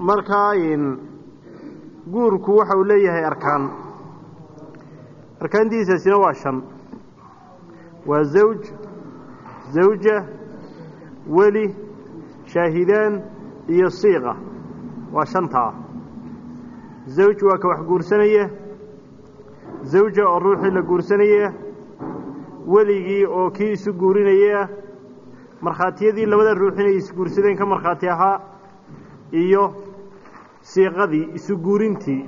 markaa guurku waxa uu leeyahay arkaan. Arkaantiisaasina waa shan. Waa zawj zawja weli shaahidaan iyo siiqa. Waa shantaa zawj waa ka wax guursanaya. Zawja oo ruuxii la guursanaya. Weligii oo kii isu guurinaya. Markhaatiyadii labada ruux inay isguursadeen ka markhaati ahaa. Iyo siiqadii isu guurintii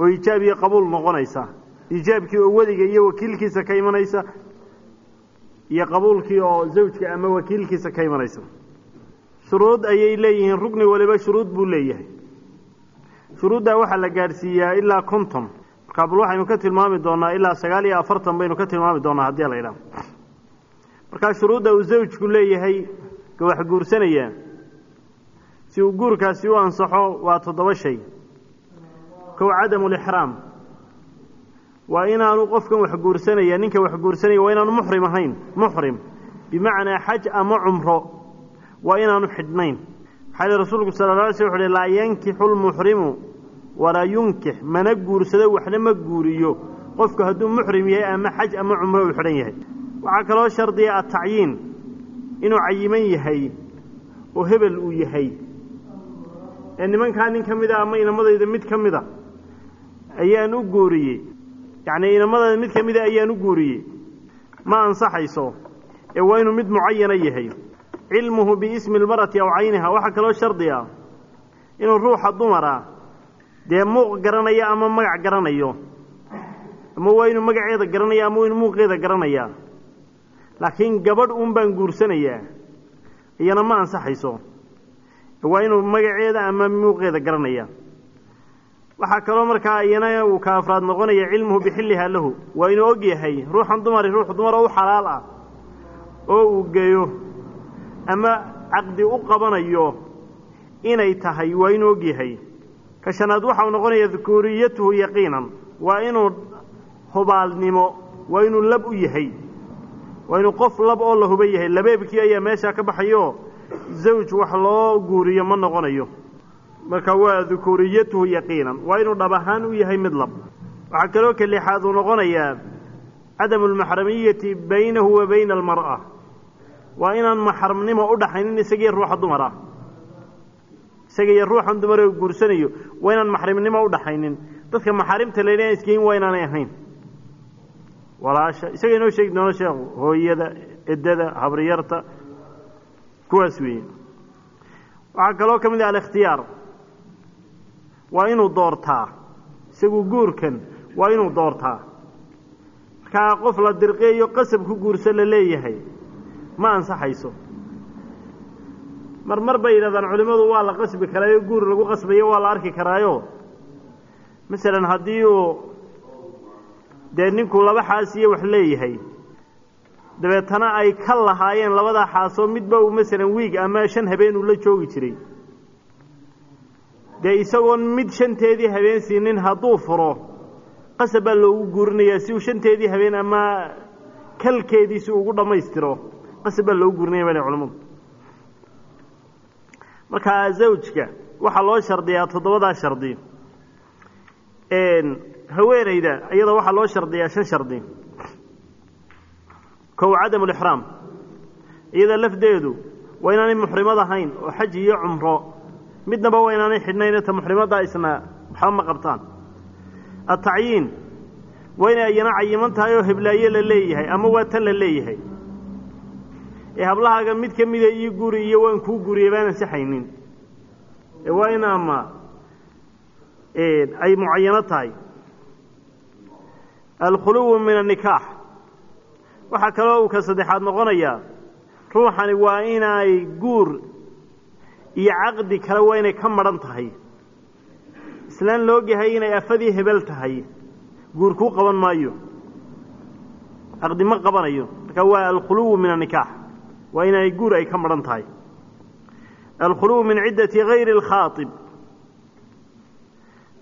oo ijaab iyo qabuul noqonaysa ijaabkii oo weliga iyo wakiilkiisa ka imanaysa iyo qabuulkii oo zawjka ama wakiilkiisa ka imanaysa. Shuruud ayay leeyihiin rugni waliba shuruud buu leeyahay. Shuruuddaa waxaa la gaadhsiiyaa ilaa konton. Markaa bal waxaynu ka tilmaami doonaa ilaa sagaal iyo afartan baynu ka tilmaami doonaa haddii la idhaha markaa shuruudda uu zawjku leeyahay ka wax guursanaya si uu guurkaasi u ansaxo waa toddoba shay. Kow cadamu lixraam. Waa inaanu qofkan wax guursanaya ninka wax guursanaya waa inaanu muxrim ahayn. Muxrim. Bimacnaa xaj ama cumro. Waa inaanu xidhnayn. Yili rasuulku sala la sl wuxu uhi laa yankixu lmuxrimu walaa yunkix. Mana guursado waxna ma guuriyo. Qofku hadduu muxrim yahay ama xaj ama cumro uu xidhan yahay. Waxaa kaloo shardiya atacyiin inuu cayiman yahay oo hebel uu yahay ee nimankaa nin ka mida ama inamadayda mid ka mida ayaan u guuriyey. Yacnii inamadayda mid ka mida ayaan u guuriyey. Ma ansaxayso ee waa inuu mid mucayana yahay. Cilmuhu biismi lmarati aw cayniha waxaa kaloo shardiya inuu ruuxa dumara dee muuq garanayo ama magac garanayo? Ama waa inuu magaceeda garanaya ama waa inuu muuqeeda garanayaa? Laakiin gabadh uun baan guursanayaa iyana ma ansaxayso waa inuu magaceeda ama muuqeeda garanaya. Waxaa kaloo markaa iyana uu ka afraad noqonaya cilmuhu bixillihaa lahu. Waa inuu og yahay ruuxan dumari ruux dumar oo u xalaal ah oo uu geeyo ama caqdi u qabanayo inay tahay waa inuu og yahay. Ka shanaad waxau noqonaya dukuuriyatuhu yaqiinan. Waa inuu hubaalnimo waa inuu lab u yahay. Waa inuu qof lab oo la huba yahay. Labeebkii ayaa meeshaa ka baxayo zawj wax loo guuriyo ma noqonayo. Marka waa dukuuriyatuhu yaqiinan waa inuu dhab ahaan u yahay mid lab. Waxaa kaloo ka lixaad uu noqonayaa cadamu almaxramiyati baynahu wa bayna almar'a. Waa inaan maxramnimo u dhaxaynin isagiiyo ruuxa dumar ah isaga iyo ruuxan dumar oo guursanayo waa inaan maxrimnimo u dhaxaynin. Dadka maxaarimta la inaan isgeyin waa inaanay ahayn. Walaasha isaga inoo sheegi doono sheekhu hooyada eddada habriyarta kuwaas weeye. Waxaa kaloo ka mid ah alikhtiyaar. Waa inuu doortaa. Isagu guurkan waa inuu doortaa. Markaa qof la dirqeeyo qasab ku guurso la leeyahay ma ansaxayso. Mar mar bay yidhahdaan culimmadu waa la qasbi karaayo guur lagu qasbayo waa la arki karaayo. Masalan haddii uu dee ninkuu laba xaas iyo wax leeyahay dabeetana ay ka lahaayeen labadaa xaasoo midba uu masalan wiig ama shan habeen uu la joogi jiray. Dee isagoon mid shanteedii habeen siinin hadduu furo qasab baa loogu guurinayaa si uu shanteedii habeen ama kalkeediisi ugu dhammaystiro qasab baa loogu guurinaya bale culamadu markaa zawjka waxaa loo shardiyaa toddobadaa shardi. Haweenayda iyada waxaa loo shardiyaa shan shardi kow cadamu lixraam iyada lafdeedu waa inaanay muxrimad ahayn oo xaj iyo cumro. Midnaba waa inaanay xidhnayn ta muxrimaddaa isna waxba ma qabtaan. Atacyiin waa inay ayana cayiman tahay oo heblaaye la leeyahay ama waa tan la leeyahay. Ee hablahaaga mid ka mida ii guri iyo waan kuu guriyay baan ansixaynin ee waa in ama ay mucayano tahay waxaa kaloo uu ka saddexaad noqonayaa ruuxani waa inay guur iyo caqdi kale waa inay ka madhan tahay. Islaan laogyahay inay afadii hebel tahay. Guur kuu qaban maayo. Caqdi ma qabanayo. Marka waa alkhuluwu min annikaax waa inay guur ay ka madhan tahay. Alkhuluwu min ciddati hayri alkhaaib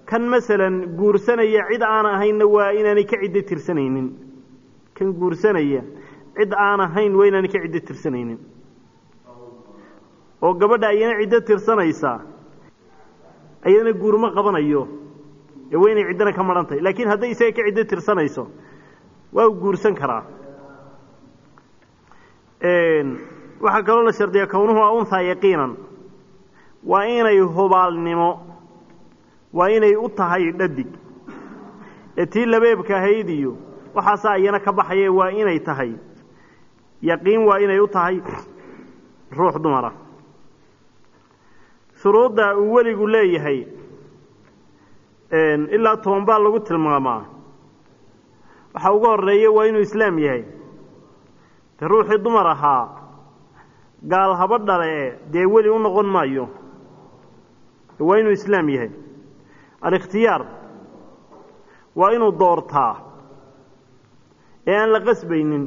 kan masalan guursanaya cid aan ahaynna waa inaanay ka ciddo tirsanaynin kan guursanaya cid aan ahayn waa inaanay ka ciddo tirsanaynin. Oo gabadha ayana ciddo tirsanaysaa ayadana guurma qabanayo ee waa inay ciddana ka madhan tahay. Laakiin hadday isaga ka ciddo tirsanayso waa u guursan karaa. Waxaa kaloo la shardiyaa kownuhu a unhaa yaqiinan. Waa inay hubaalnimo waa inay u tahay dhadig. Ee tii labeebka ahayd iyo waxaasaa iyana ka baxaye waa inay tahay. Yaqiin waa inay u tahay ruux dumara. Shuruudda uu weligu leeyahay ilaa toban baa lagu tilmaamaa. Waxaa uga horreeya waa inuu islaam yahay. De ruuxii dumar ahaa gaal haba dhale dee weli u noqon maayo. Waa inuu islaam yahay. Alikhtiyaar waa inuu doortaa ee aan la qasbaynin.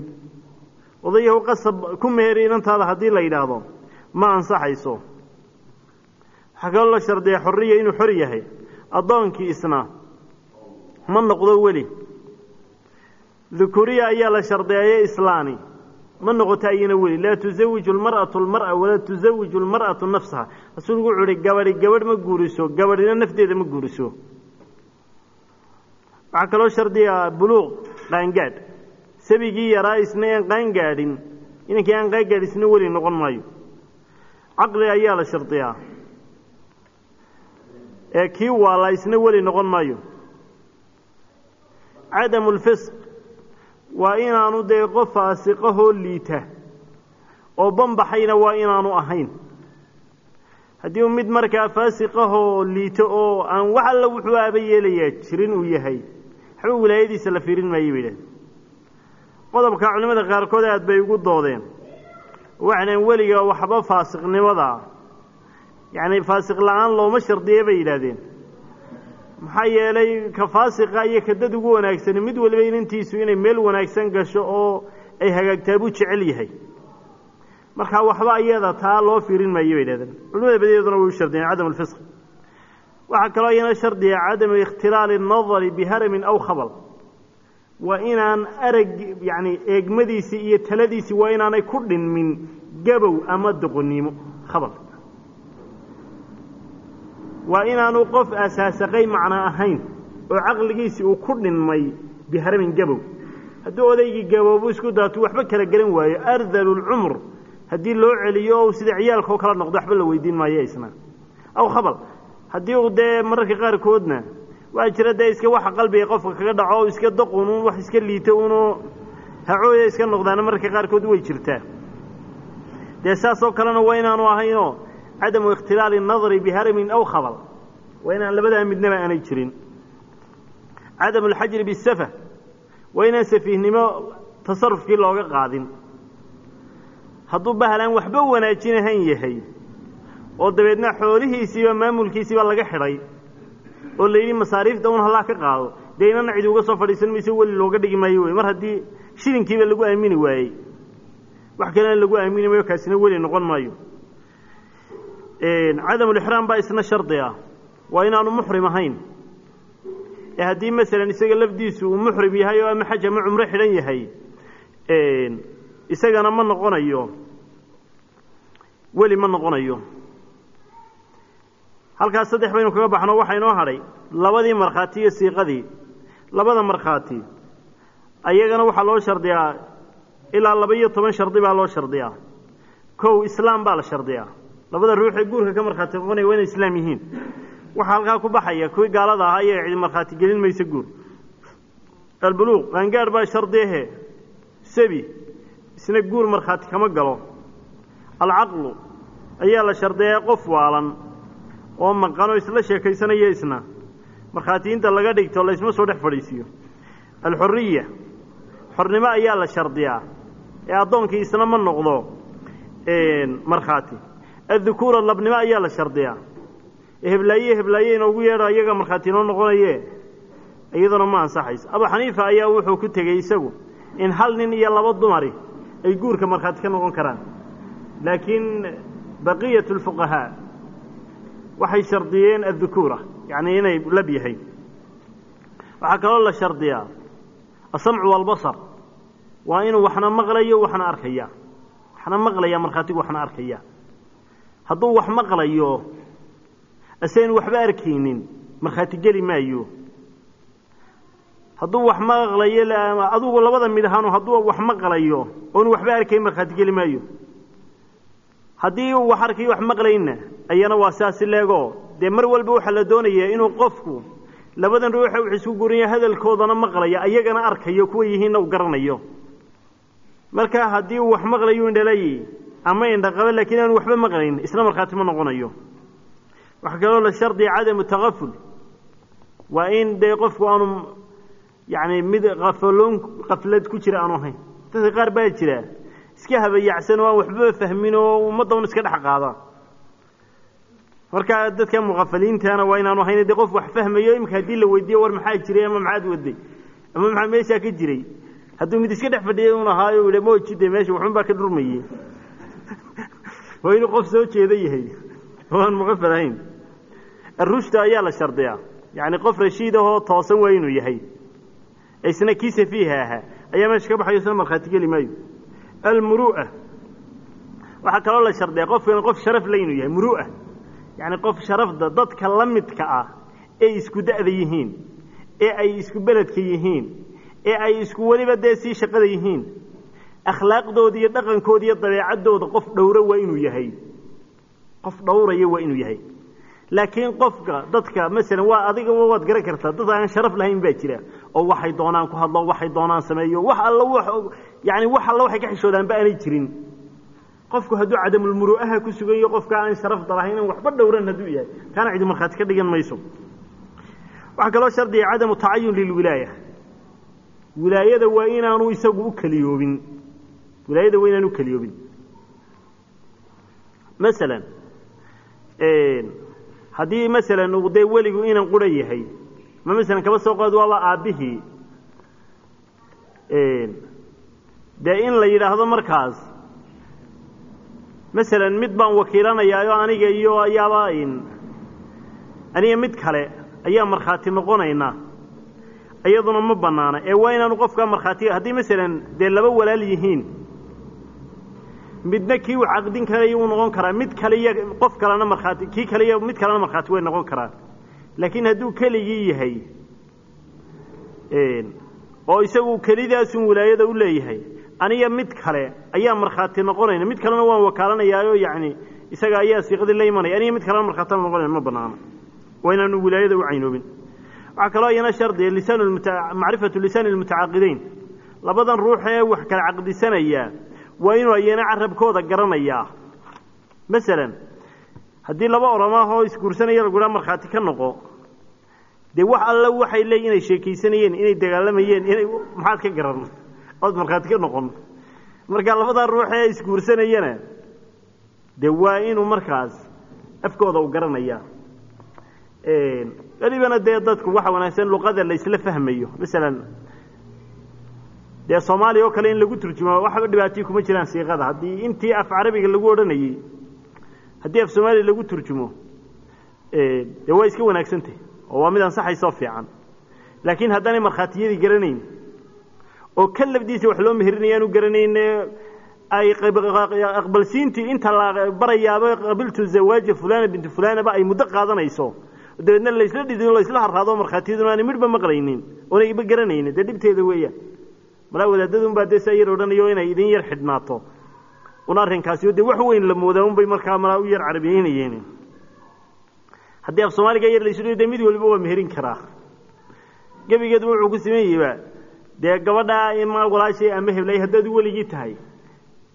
Odayahu qasab ku meeri inantaada haddii la yidhaahdo ma ansaxayso. Waxaa kaloo la shardiya xorriya inuu xor yahay addoonkii isna ma noqdo weli. Dukuriya ayaa la shardiyaye islaani ma noqoto ayana weli. Laa tusawiju almar'atu almar'a walaa tusawiju almar'atu nafsaha. Rasuulku wuxuu uhi gabadhi gabadh ma guuriso gabadhina nafteeda ma guuriso. Waxaa kaloo shardiya buluuq qaangaadh sabigii yaraa isna aan qaangaadhin inankii aan qaangaadh isna weli noqon maayo. Caqli ayaa la shardiyaa ee kii waala isna weli noqon maayo. Cadamu lfisq waa inaanu dee qof faasiqahoo liita oo banbaxayna waa inaanu ahayn. Haddii uu mid markaa faasiqahoo liito oo aan wax alla wuxuu aaba yeelayaa jirin uu yahay. Waxba wilaayadiisa la fiirin maayo bay idhahdeen qodobka culimmada qaarkood aad bay ugu doodeen. Waxaydhahen weliga waxba faasiqnimada yacni faasiq la'aan looma shardiye bay yidhaahdeen. Maxaa yeelay ka faasiqa iyo ka dad ugu wanaagsani mid waliba inantiisu inay meel wanaagsan gasho oo ay hagaagtaa buu jecel yahay. Markaa waxba iyada taa loo fiirin maayo bay yidhahdeen culimada badiyaeduna way u shardiyeen cadam alfisq waxaa kaloo iyana shardiya cadamu ikhtilaali nadari biharamin aw khabal waa inaan arag yacni eegmadiisii iyo taladiisii waa inaanay ku dhinmin gabow ama doqonnimo khabal waa inaanu qof asaasaqay macno ahayn oo caqligiisii uu ku dhinmay biharamin gabow. Hadduu odaygii gaboobu isku daatu waxba kala garan waayo. Ardalu lcumr haddii loo celiyo o sida ciyaalka oo kala noqdo waxba la weydiin maayo isna. Aw khabal haddii uu dee mararka qaarkoodna waa jira dee iska waxa qalbiga qofka kaga dhaco o iska daqun un wax iska liito uno hacooya iska noqdaana mararka qaarkood way jirtaa. Dee saasoo kalena waa inaanu ahaynoo cadamu ikhtilaali nadari biharamin aw khabal. Waa inaan labadaa midnaba aanay jirin. Cadamu alxajri bisafa waa inaan safiihnimo tasarufkii looga qaadin. Hadduu bahalaan waxba wanaajinahan yahay oo dabeedna xoolihiisiiba maamulkiisiiba laga xidhay oo la yidhi masaariifta un hallaa ka qaado dee inana cidi uga soo fadhiisan mayso weli looga dhigi maayo wey mar haddii shilinkiiba lagu aamini waayey. Wax kalena lagu aamini maayo kaasina weli noqon maayo. Cadamulixraam baa isna shardi ah. Waa inaanu muxrim ahayn. Ee haddii masalan isaga lafdiisu uu muxrim yahay oo ama xaj ama cumro xidhan yahay isagana ma noqonayo. Weli ma noqonayo halkaas saddex baynu kaga baxno waxaa inoo hadhay labadii markhaati iyo siiqadii. Labada markhaati ayagana waxaa loo shardiyaa ilaa laba iyo toban shardi baa loo shardiyaa. Kow islaam baa la shardiyaa. Labada ruuxee guurka ka markhaati noqonaya waa inay islaam yihiin. Waxaa halkaa ku baxaya kuwii gaalada ahaa iyo cidi markhaati gelin maysa guur. Albuluuq qaangaadh baa shardiahe sabi isna guur markhaati kama galo. Alcaqlu ayaa la shardiyaa qof waalan oo maqanoo isla sheekaysanaya isna. Markhaatiyiinta laga dhigto laysma soo dhex fadhiisiiyo alxuriya xornimo ayaa la shardiyaa. Ee addoonkii isna ma noqdo markhaati. Addukuura labnimo ayaa la shardiyaa. Heblaaye heblaaye inoogu yeedho iyaga markhaati inoo noqonaye. Iyaduna ma ansaxayso abu xaniifa ayaa wuxuu ku tegey isagu in hal nin iyo laba dumari ay guurka markhaati ka noqon karaan. Laakiin baqiyat lfuqahaa waxay shardiyeen addukuura yacni inay lab yahay. Waxaa kaloo la shardiyaa asamcu waalbasar waa inuu waxna maqlayo waxna arkaya waxna maqlaya markhaatigu waxna arkaya hadduu wax maqlayo asaynu waxba arkaynin markhaati geli maayo. Hadduu wax maqlayo adugu labada mid ahaanu hadduu wax maqlayo oonu waxba arkayn markhaati geli maayo haddii uu wax arkayo wax maqlayna ayana waa saasi leego dee mar walba waxaa la doonayaa inuu qofku labadan ruuxa wax isku guranya hadalkoodana maqlaya ayagana arkayo kuwa yihiinna u garanayo. Marka haddii uu wax maqlayo indhalay ama indhaqaba laakiin aanu waxba maqlayn isna markhaati ma noqonayo. Waxaa kaloo la shardiya cadamu takaful waa in dee qofku aanu yacni mid afaloon kaflad ku jira aanu ahayn. Dadka qaar baa jira iska habayacsan oo aan waxbaba fahmin oo ummaddaun iska dhex qaada. Marka dadka muqafaliintana waa inaanu ahayn dee qof wax fahmayo imika haddii la weydiiyo war maxaa jiray ama maxaad waday? Ama maxaa meeshaa ka jiray? Hadduu mid iska dhex fadhiyay un ahaayo i moji de meesha waxun baa ka dhurmayey waa inuu qof soo jeeda yahay oo aan muqafal ahayn arushda ayaa la shardiyaa. Yacni qof rashiid ahoo toosan waa inuu yahay. Isna kii safiiha ahaa. Ayaa meesha ka baxayo isna markhaati geli maayo almuru'a waxaa kaloo la shardiyaa qofkan qof sharaf le inuu yahay muru'a yacni qof sharafda dadka la midka ah ee isku da'da yihiin ee ay isku beledka yihiin ee ay isku weliba dee sii shaqada yihiin akhlaaqdooda iyo dhaqankooda iyo dabeecaddooda qof dhowro waa inuu yahay qof dhowraya waa inuu yahay laakiin qofka dadka masalan waa adiga waad garan kartaa dad aan sharaf lahayn baa jira oo waxay doonaan ku hadlo waxay doonaan sameeyo wax alla yani wax alla waxay ka xishoodaanba aanay jirin. Qofku hadduu cadamulmuru'aha ku sugan yaho qofka aan sharafda lahayn aan waxba dhowran hadduu yahay. Kaana cidi markhaati ka dhigan mayso. Waxaa kaloo shardiya cadamu tacayun lilwilaaya wilaayada waa inaanu isagu u keliyoobin wilaayada waa inaanu u keliyoobin masalan haddii masalan uu dee weligu inan qura yahay ma masalan kaba soo qaad waaba aabbihii dee in la yidhaahdo markaas. Masalan mid baan wakiilanayaayo aniga iyo ayaaba aniga mid kale ayaa markhaati noqonaynaa iyaduna ma banaana ee waa inaanu qofkaa markhaati haddii masalan dee laba walaal yihiin. Midna kii uu caqdin karayo uu noqon karaa. Mid kale iyo qof kalena markhaati kii kale iyo mid kalena markhaati way noqon karaan. Laakiin hadduu keligii yahay oo isagu kelidaasun wilaayada u leeyahay aniga mid kale ayaa markhaati noqonayna. Mid kalena waan wakaalanayaayo yacni isaga ayaa siiqadii la imanaya aniga mid kalena markhaatana noqonayna ma banaana. Waa inaanu wilaayada u caynoobin. Waxaa kaloo iyana shardiya lisaan macrifatu lisaani lmutacaaqideyn labadan ruux ee wax kala caqdisanaya waa inuu ayana carabkooda garanayaa. Masalan haddii laba oramaahoo isguursanaya laguhaa markhaati ka noqo dee wax alla waxay leeyiin inay sheekaysanayeen inay dagaalamayeen inay maxaad ka garan ood markhaati ka noqon. Marka labadaa ruux ee isguursanayana dee waa inuu markaas afkooda u garanayaa. Welibana dee dadku waxa wanaagsan luqada la isla fahmayo. Masalan dee soomaaliya oo kale in lagu turjumo waxba dhibaatay kuma jiraan siiqada. Haddii intii af carabiga lagu odhanayey haddii af soomaaliya lagu turjumo dee waa iska wanaagsantah oo waa mid ansaxaysoo fiican. Laakiin haddaanay markhaatiyadii garanayn oo ka lafdiisa wax loo meherinayaanu garanayn ay aqbalsiintii inta la barayaaba qabiltu zawaaja fulana bintu fulanaba ay muddo qaadanayso. Dabeedna laysla dhidin laysla harraado markhaatiyaduna aanay midhba maqlaynin oonayba garanaynin. Dee dhibteeda weeyaan malaa wadaadadunbaa dee saa yar odhanayo inay idin yar xidhnaato. Un arrinkaasi dee wax weyn la moodaa unbay markaa malaa u yar carabiyeynayeen. Haddii af soomaaliga yar laysu de mid waliba waa meherin karaa. Gebigeedu wuxuu ku sameeyeyba dee gabadhaa ima walaashay ama heblaaye haddaad weligii tahay.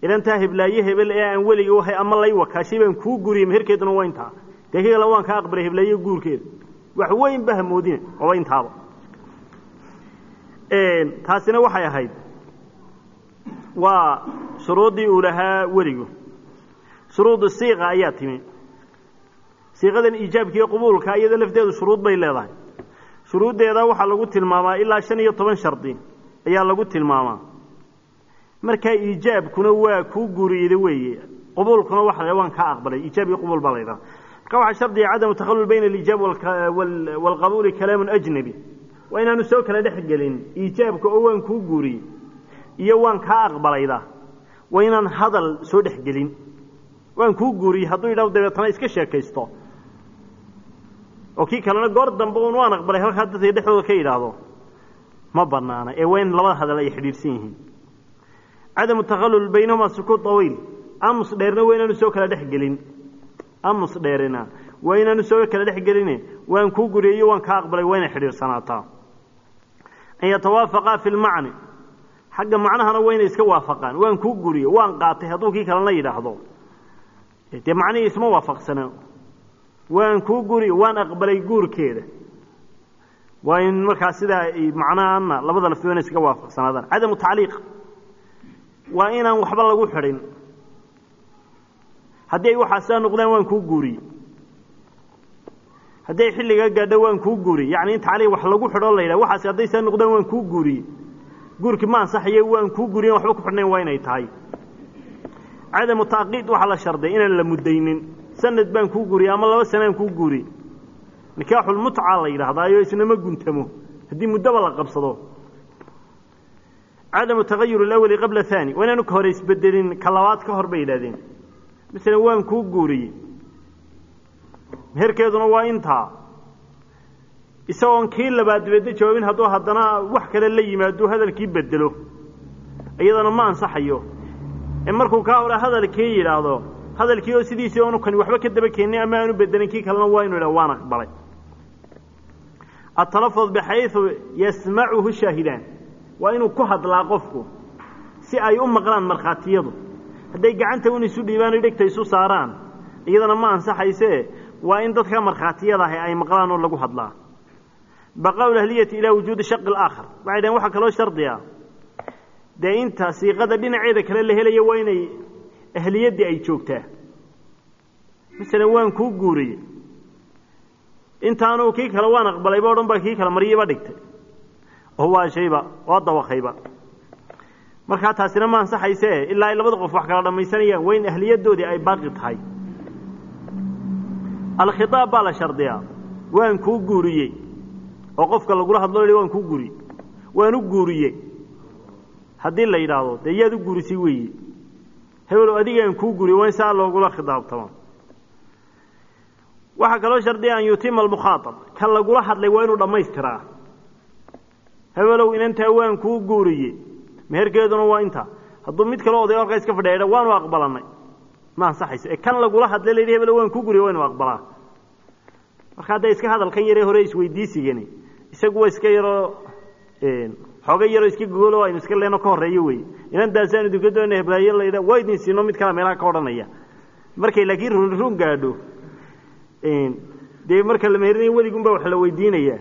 Ilantaa heblaaye hebel ee aan weliga wahay ama lay wakaashay baan kuu guriyey meherkeeduna waa intaa dee kagala waan kaa aqbalay heblaaye guurkeeda wax weyn ba hamoodine waaba intaaba taasina waxay ahayd. Waa shuruuddii uu lahaa weligu. Shuruudu siiqa ayaa timi. Siiqadan iijaabkiiyo qubuulka iyada lafteedu shuruud bay leedahay. Shuruuddeeda waxaa lagu tilmaamaa ilaa shan iyo toban shardi ayaa lagu tilmaamaa. Markaa iijaabkuna waa kuu guuriyeyda weeye. Qubuulkuna waxa waan kaa aqbalay. Iijaab iyo qubuul baa la marka waxaa shardiga cadamu takhallul bayna aliijaab waalqabuuli kalaamun ajnabi. Waa inaanu soo kala dhex gelin iijaabka oo waan kuu guuriyey iyo waan kaa aqbalayda. Waa inaan hadal soo dhex gelin. Waan kuu guuriyey hadduu yidhahdo dabeetana iska sheekaysto. Oo kii kalena goor dambe un waan aqbalay halkaa dadka dhexdooda ka yidhaahdo ma banaana ee waa labada hadal ay xidhiidhsan yihiin. Cadamu takhallul baynahuma sukuut tawiil. Amus dheerna waa soo kala dhex gelin. Amus dheerina waa inaanu soo kala dhex geline. Waan kuu guriyeyo waan kaa aqbalay waa inay xidhiidhsanaataa an yatawaafaqaa fi lmacni xagga macnahana waa inay iska waafaqaan. Waan kuu guriye waan qaatay hadduu kii kalena yidhaahdo. Dee macnihii isma waafaqsana. Waan kuu guriye waan aqbalay guurkeeda waa in markaa sidaa macnahaana labada lafdi waa inay iska waafaqsanaadaan. Cadamu tacliiq. Waa inaan waxba lagu xidhin. Haddii ay waxaa sidaa noqdaan waan kuu guuriye haddii ay xilligaa gaadho waan kuu guuriye yacni in tacliiq wax lagu xidho la yidhaha waxaasi hadday sidaa noqdaan waan kuu guuriye guurkii ma ansaxaye waan kuu guuriyen waxba ku xidhnayn waa inay tahay. Cadamu taaqiid waxaa la sharday inaan la muddaynin. Sanad baan kuu guuriyey ama laba sanaan kuu guuriye nikaaxulmutca la yidhaahdaayo isnama guntamo. Haddii muddoba la qabsado. Cadamu tagayur alawali qabla haani waa inaanu ka hore isbedelin ka ka hor bay yidhahdeen masalan waan kuu guuriyey. Meherkeeduna waa intaa. Isagoon kii labaad dibadda jawaabin hadduu haddana wax kale la yimaado hadalkii bedelo iyadana ma ansaxayo. Ee markuu kaa hore hadalkii yidhaahdo hadalkii oo sidiisii oonu kani waxba ka daba keenin ama aanu bedelin kii kalena waa inu yidhah waan aqbalay baxayu yasmacuhu shaahidaan. Waa inuu ku hadlaa qofku si ay u maqlaan markhaatiyadu. Hadday gacanta un isu dhiibaan o dhegta isu saaraan iyadana ma ansaxaysee waa in dadka markhaatiyada ahi ay maqlaan oo lagu hadlaa. Baqaau ahliyati ilaa wujuudi shaqi alaakhar waxay dhaheen waxaa kaloo shardiya. Dee inta siiqada dhinaceeda kale la helaya waa inay ahliyaddii ay joogtaa. Masalan waan kuu guuriyey intaanu kii kale waan aqbalayba o dhan baa kii kale maryiba dhigtay. Oo waa shayba waa dawaqayba markaa taasina ma ansaxaysee ilaa ay labada qof wax kala dhammaysanayaan waa in ahliyadoodii ay baaqi tahay. Alkhitaab baa la shardiyaa. Waan kuu guuriyey. Oo qofka lagula hadlo hi waan kuu guuriyey. Waan u guuriyey. Haddii la yidhaahdo dee yaad u guurisay weeye hebelow adigaan kuu guuriyey waa in saa loogula khidaabtamo waxaa kaloo shardiya an yutima almukhaaab ka lagula hadlay waa inuu dhammaystiraa. Hebelow inantaa waan kuu guuriyey. Meherkeeduna waa intaa hadduu mid kaloo oday halkaa iska fadhiya waanu aqbalanay ma ansaxayso ee kan lagula hadlay la yidhi hebelow waan kuu guuriye waa inu aqbalaa. Marka hadda iska hadalkan yaree hore isweydiisigani. Isagu waa iska yaroo xooga yaroo iska gogolo aynu iska leeno ka horreeyo wey. Inantaasaan idinka doona heblaayo la yidha waa idin siino mid kala meelaha ka odhanaya. Markay laakiin runrun gaadho dee marka la meherinayo weligunbaa wax la weydiinayaa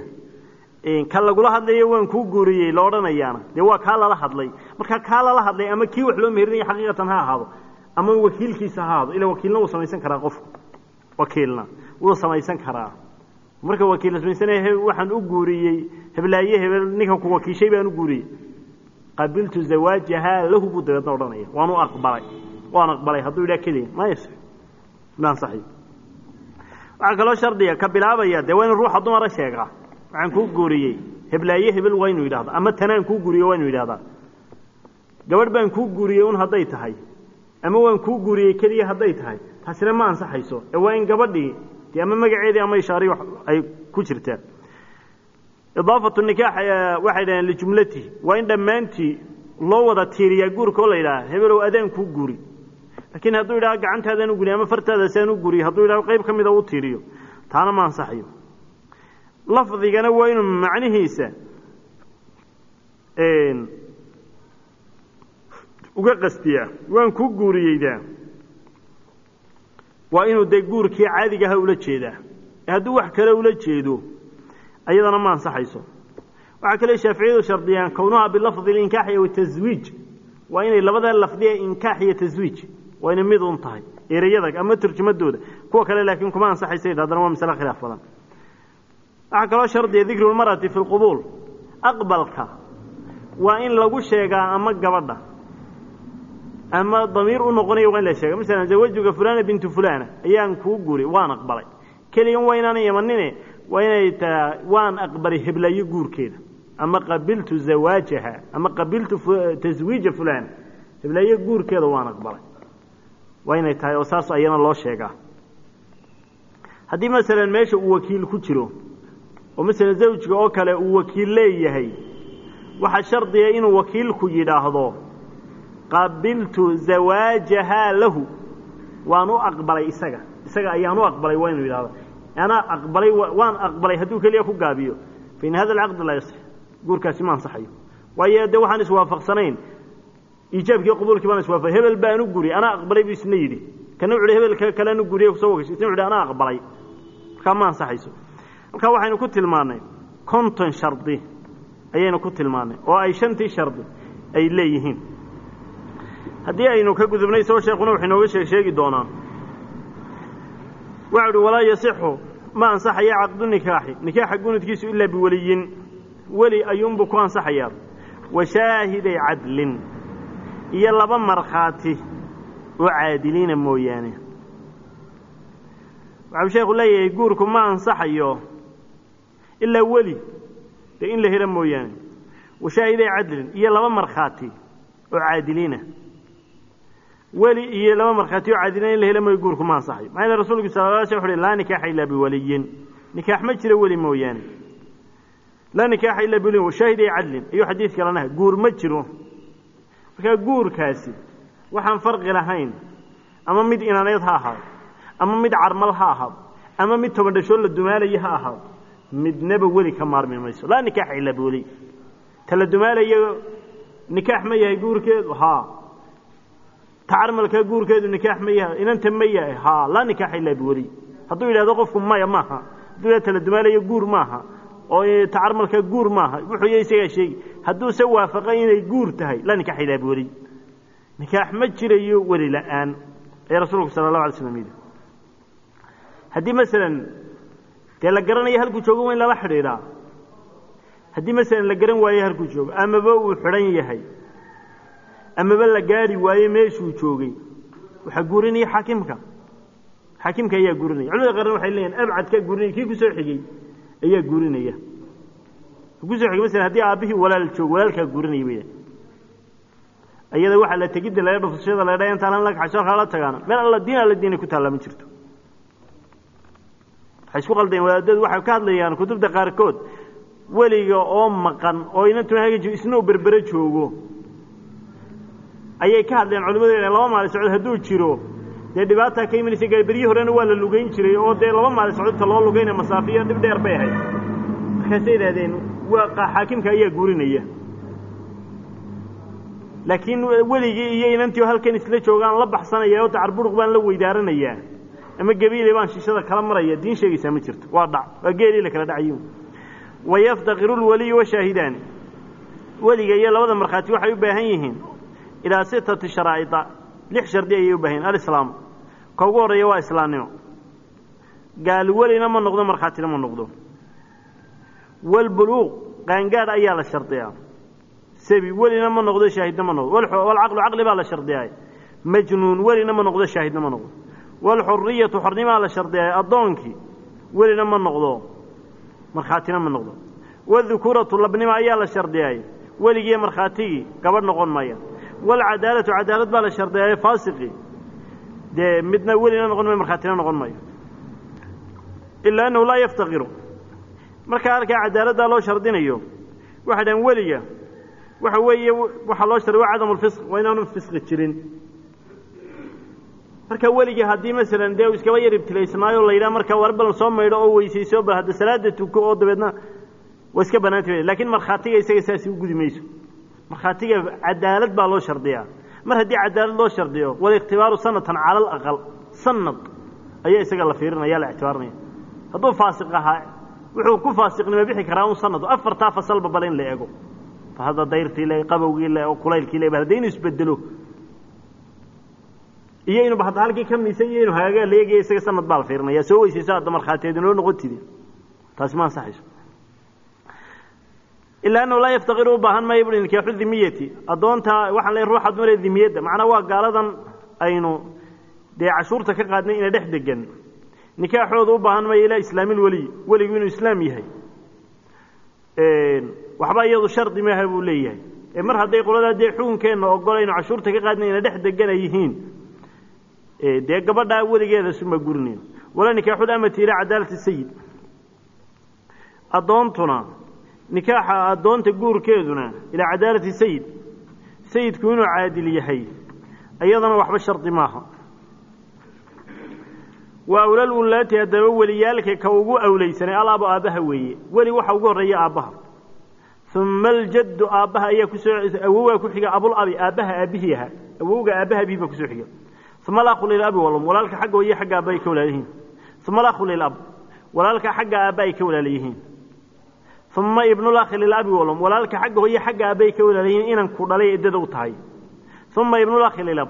ka lagula hadlayo waan kuu guuriyey la odhanayaana. Dee waa kaa lala hadlay. Marka kaa lala hadlay ama kii wax loo meherinaya xaqiiqatan ha ahaado ama wakiilkiisa ha ahaado ila wakiilna wuu samaysan karaa qofku. Wakiilna wuu samaysan karaa. Marka wakiil samaysanaya waxaan u guuriyey heblaaye hebel ninka ku wakiishay baan u guuriyey. Qabiltu zawaajahaa lahu buu dabeedna odhanaya. Waan u aqbalay waan aqbalay hadduu yidhaha keliya ma ansaxayo waxaa kaloo shardiga ka bilaabaya dee waa inu ruuxa dumara sheegaa? Waxaan kuu guuriyey. Heblaaye hebel waa inu yidhahda ama tanaan kuu guuriye waa yidhahdaa gabadh baan kuu guuriyey un hadday tahay. Ama waan kuu guuriyey keliya hadday tahay. Taasina ma ansaxayso. Ee waa in gabadhii dee ama magaceedii ama ishaari ay ku jirtaa idaafatu nikaax waxay dhaheen lijumlatihi waa in dhammaantii loo wada tiiriyaa guurka oo la yidhaha hebelow adaan kuu guuri laakiin hadduu yidhaha gacantaadaan u guriy ama fartaadaasaan u guriy hadduu yidhaha qayb ka mida u tiiriyo taana ma ansaxayo lafdigana waa inuu macnihiisa uga qastiyaa waan kuu guuriyeydaa. Waa inuu dee guurkii caadigaha ula jeedaa. Hadduu wax kale ula jeedo ayadana ma ansaxayso. Waxaa kale shaaficiyadu shardiyaan kownaha bilafdi linkaax iyo taswiij. Waa inay labada lafdiya inkaax iyo taswiij waa inay mid un tahay ereyada ama turjumadooda. Kuwa kale laakiin kuma ansaxaysa haddana waa masale khilaaf badan. Waxaa kaloo shardiya dikru lmar'ati fi lqubuul aqbalka waa in lagu sheegaa ama gabadha ama damiir u noqonaya waa in la sheega masalan zawajuka fulana bintu fulana ayaan kuu guri waan aqbalay. Keligan waa inaana imanine waa inay taa waan aqbalay heblayo guurkeeda. Ama qabiltu zawaajaha ama qabiltu taswiija fulana heblayo guurkeeda waan aqbalay waa inay tahay oo saas ayana loo sheegaa haddii masalan meesha uu wakiil ku jiro oo masalan zawjka oo kale uu wakiil leeyahay waxaa shardiga inuu wakiilku yidhaahdo qabiltu zawaajahaa lahu. Waan u aqbalay isaga. Isaga ayaan u aqbalay waa inuu yidhahdo anaa aqbalay waan aqbalay hadduu keliya ku gaabiyo. Fa in hada alcaqd laa yasix. Guurkaasi ma ansaxayo. Waayo dee waxaan iswaafaqsanayn iijaabkii qabuulkii baan iswaafaq hebel baan u guri anaa aqbalay buu isna yidhi. Kana wuxu hebelka kalean u guriye ku soo wagashay isna wuxu anaa aqbalay. Markaa ma ansaxayso. Waxaynu ku tilmaannay konton shardi ayaynu ku tilmaannay oo ay shantii shardi ay leeyihiin. Haddii aynu ka gudubnay isagoo sheekuna wuxu inooga sheeg sheegi doonaa. Waxau walaa yasixu ma ansaxaya caqdu nikaaxi. Nikaaxa gunudkiisu ilaa biweliyin weli ayuunbuu ku ansaxayaa. Wa cadlin iyo laba markhaati oo caadiliina mooyaane. Waxau sheekhu leeyahay guurku ma ansaxayo ilaa weli dee in la helo mooyaane. Wa shaahiday cadlin iyo laba markhaati oo caadiliina. Weli iyo laba markhaati oo caadiliina in la helo mooye guurku ma ansaxayo. Maxaa yeele rasuulku sala la alay slam wuxu uhi laa nikaaxa ilaa biwaliyin. Nikaax ma jiro weli mooyaane. Laa nikaaxa ilaa biwaliyin wa shaahiday cadlin. Ayuu xadiid kalanaha guur ma jiro markaa guurkaasi waxaan farqi lahayn. Ama mid inaneed ha ahaado. Ama mid carmal ha ahaado. Ama mid toban dhashoo la dumaalayo ha ahaado. Midnaba weli ka maarmi mayso. Laa nikaaxa ilaa biweliy ta la dumaalayo nikaax ma yahay guurkeedu? Haa ta carmalka guurkeedu nikaax ma yahay. Inanta ma yahay? Haa laa nikaaxa ilaa biweliy hadduu yidhahdo qofku maya maaha. Hadduu yidhahdo ta la dumaalayo guur maaha. Oo ta guur maaha. Wuxuu yahay isagaa sheegi hadduuse waafaqa inay guur tahay laa nikaaxa ilaa biweliy nikaax ma jirayo weli la'aan. Ayaa rasuulku sala allahu alay slam yidhi. Haddii masalan dee la garanayo halkuu joogo waa lala xidhiidhaa haddii masalan la garan waayo halkuu joogo amaba uu xidhan yahay amaba la gaari waayo meeshuu joogay waxaa guurinaya xaakimka. Xaakimka ayaa guurinaya. Culamada qaarna waxay leeyihiin abcadkaa guurinaya kii ku soo xigey ayaa guurinaya ku soo xigay masalan haddii aabbihii walaal joogo walaalkaa guurinaya bay iyada waxaa la tegidda laga dhufashada la dha intaan la kaxayso halkaa la tagaana. Meel alla diin alla diinay ku taalla ma jirto. Waxay isku qaldeen wadaadadu waxay ka hadlayaan kutubta qaarkood weliga oo maqan oo inantuna hagaji isna berbere joogo. Ayay ka hadleen culimadu inay laba maali socod hadduu jiro. Dee dhibaataa ka imanaysa gaberyi horena waa la lugayn jiray oo dee laba maali socodta loo lugayna masaafiyo dhib dheer bay ahayd. Markaasay idhahdeen waa xaakimka ayaa guurinaya. Laakiin weligii iyo inantii halkan isla joogaan la baxsanaya oo dacarburuq baan la weydaaranayaa ama gabiile baan shishada kala maraya diin sheegaysaa ma jirto. Waa dhac waa geelii la kala dhacayo wayaftaqiru lwaliyu washaahidaani weliga iyo labada markhaati waxay u baahan yihiin ilaa sitati sharaa'ida lix shardi ayay u baahan yihiin alislaamu ka ugu waa islaamnimo gaal welina ma noqdo markhaatina ma noqdo walbuluuq qaangaadh ayaa la shardiyaa sabi welina ma noqdo shaahidna ma noqdo walcaqlu caqli baa la shardiyaa majnuun welina ma noqdo shaahidna ma noqdo walxuriyatu xornimaa la shardiyaa addoonkii welina ma noqdo markhaatina ma noqdo wadukuuratu labnima ayaa la shardiyaay weligiiyo markhaatigii gabadh noqon maya walcadaalatu cadaalad baa la shardiyaay faasiqii dee midna welina noqon mayo markhaatina noqon mayo ilaa annahu laa yaftaqiru markaa halkaa cadaaladdaa loo shardinayo waxay dhahan weliga waxa weeye waxaa loo shardiya waa cadamu lfisq waa inaanu fisqi jirin. Marka weligii haddii masalan dee iskaba yar ibtilaysnaayo la yidhaha marka war soo maydho oo weysayso bal hadda salaada tuko oo dabeedna waa iska banaantay lakiin markhaatiga isaga saasi u gudi markhaatiga cadaalad baa loo shardiyaa. Mar haddii cadaalad loo shardiyo waliktibaaru sanatan cala alaqal sanad ayaa isaga la fiirinaya la ictibaarinaya hadduu faasiq ahaa wuxuu ku faasiqnimo bixi karaa un sanad. Afartaa fasalba bal in la eego. Hadda dayrtii le qabowgii le oo kulaylkii le hadda inuu isbedelo iyo inuba hadda halkii ka miisan iyo inu hagaagaa la eegaya isaga sanad baa la fiirinaya soo weysayso hadda markhaatiyeed inoo noqotide taasi ma ansaxayso. Ilaa annahu laa yaftaqiru u baahan maayo bui nikaaxu dimiyati addoonta waxaan leeyahy ruuxa dumar ee dimiyadda macnaa waa gaaladan aynu dee cashuurta ka qaadnay ina dhex degan nikaaxooda u baahan maayo ilaa islaamil weliy weligu inuu islaam yahay. Waxba iyadu shardi maaha buu leeyahay. Ee mar hadday qoladaa dee xukunkeenna ogola inu cashuurta ka qaadnay ina dhex degana yihiin dee gabadhaa weligeeda suma gurinayn walaa nikaaxul amati ilaa cadaalati sayid addoontuna nikaaxa addoonta guurkeeduna ilaa cadaalati sayid sayidku inuu caadil yahay iyadana waxba shardi maaha waa awlal ullaati haddaba weliyaalka ka ugu awlaysanay alaabo aabbaha weeye. Weli waxa ugu horreeya aabbaha. Uma aljaddu aabbaha ayaa ku soo awowgaa ku xiga abulabi aabbaha aabbihii ahaa. Awowga aabbaha abihi baa ku soo xiga. Uma alakhu lilabi walum walaalka xagga hooye xagga aabba ay ka walaalayihiin uma alakhu lilab walaalka xagga aabba ay ka walaalayihiin uma ibnulakhi lilabi walum walaalka xagga hooye xagga aabba ka walaalayihiin inanku dhalay eddada u tahay. Uma ibnulakhi lilab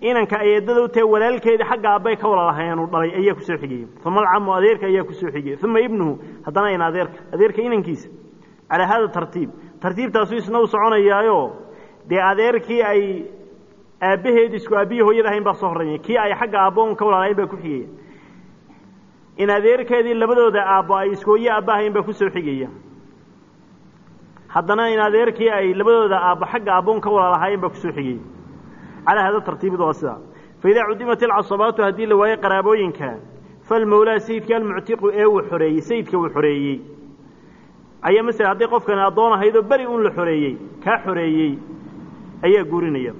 inanka u tahay walaalkeeda xagga aabbay ka walaalahayeen uu dhalay ayaa ku soo xigaya uma alcamu adeerka ayaa ku soo xigaya uma ibnuhu haddana in adeerka adeerka inankiisa. Calaa hada tartiib. Tartiibtaasu isna u soconayaayo dee adeerkii ay aabbaheed isku aabbihii hooyada ahayn baa soo horreeya kii ay xagga aabboon ka walaalahayn baa ku xigaya in adeerkeedii labadooda aabbo ay isku hooye aabba ahayn baa ku soo xigaya haddana in adeerkii ay labadooda aabbo xagga aabboon ka walaalahaayeen baa ku soo xigaya calaa hada tartiibid waa sidaa fa idaa cudimat alcasabaatu haddii la waayo qaraabooyinka falmawlaa sayidka almuctiqu ee uu xoreeyey sayidka uu xoreeyey ayaa masele hadday qofkani addoon ahaydoo beri un la xoreeyey kaa xoreeyey ayaa guurinaya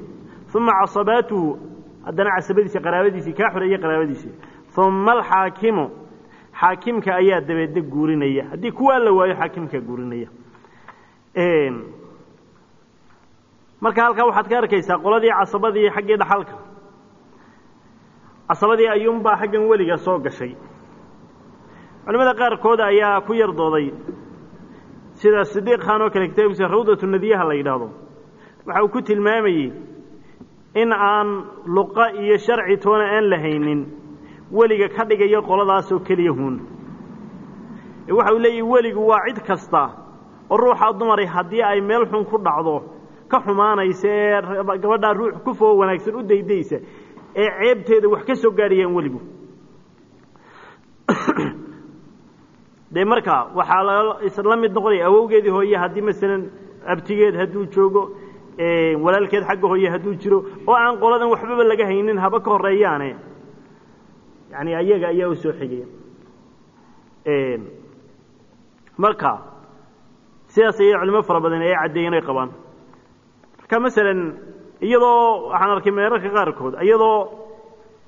uma casabaatuhu haddana casabadiisi qaraabadiisii kaa xoreeyey qaraabadiisii uma alxaakimu xaakimka ayaa dabeedna guurinaya haddii kuwaa la waayo xaakimkaa guurinaya marka halkaa waxaad ka arkaysaa qoladii casabadii xaggii dhaxalka. Casabadii ayuunbaa xaggan weliga soo gashay. Culimmada qaarkood ayaa ku yar dooday sida sidiiq khan oo kale kitaabkiisa rawdatu nadiyaha la yidhaahdo. Waxa uu ku tilmaamayey in aan luqa iyo sharci toona aan la haynin weliga ka dhigayo qoladaasoo keliya huun. Waxa uu leeyahy weligu waa cid kasta oo ruuxaa dumari haddii ay meel xun ku dhacdo ka xumaanaysa ee gabadhaa ruux ku foo wanaagsan u daydaysa ee ceebteeda wax ka soo gaadhayaan weligu dee marka waxaa la mid noqonaya awowgeedii hooye haddii masalan abtigeed hadduu joogo walaalkeed xagga hooye hadduu jiro oo aan qoladan waxbaba laga haynin haba ka horeeyaane yani ayaga ayaa u soo xigaya. Marka sidaas ayay culimo fara badan ay caddeeyeen ay qabaan marka masalan iyadoo waxaan arkay meerarka qaarkood iyadoo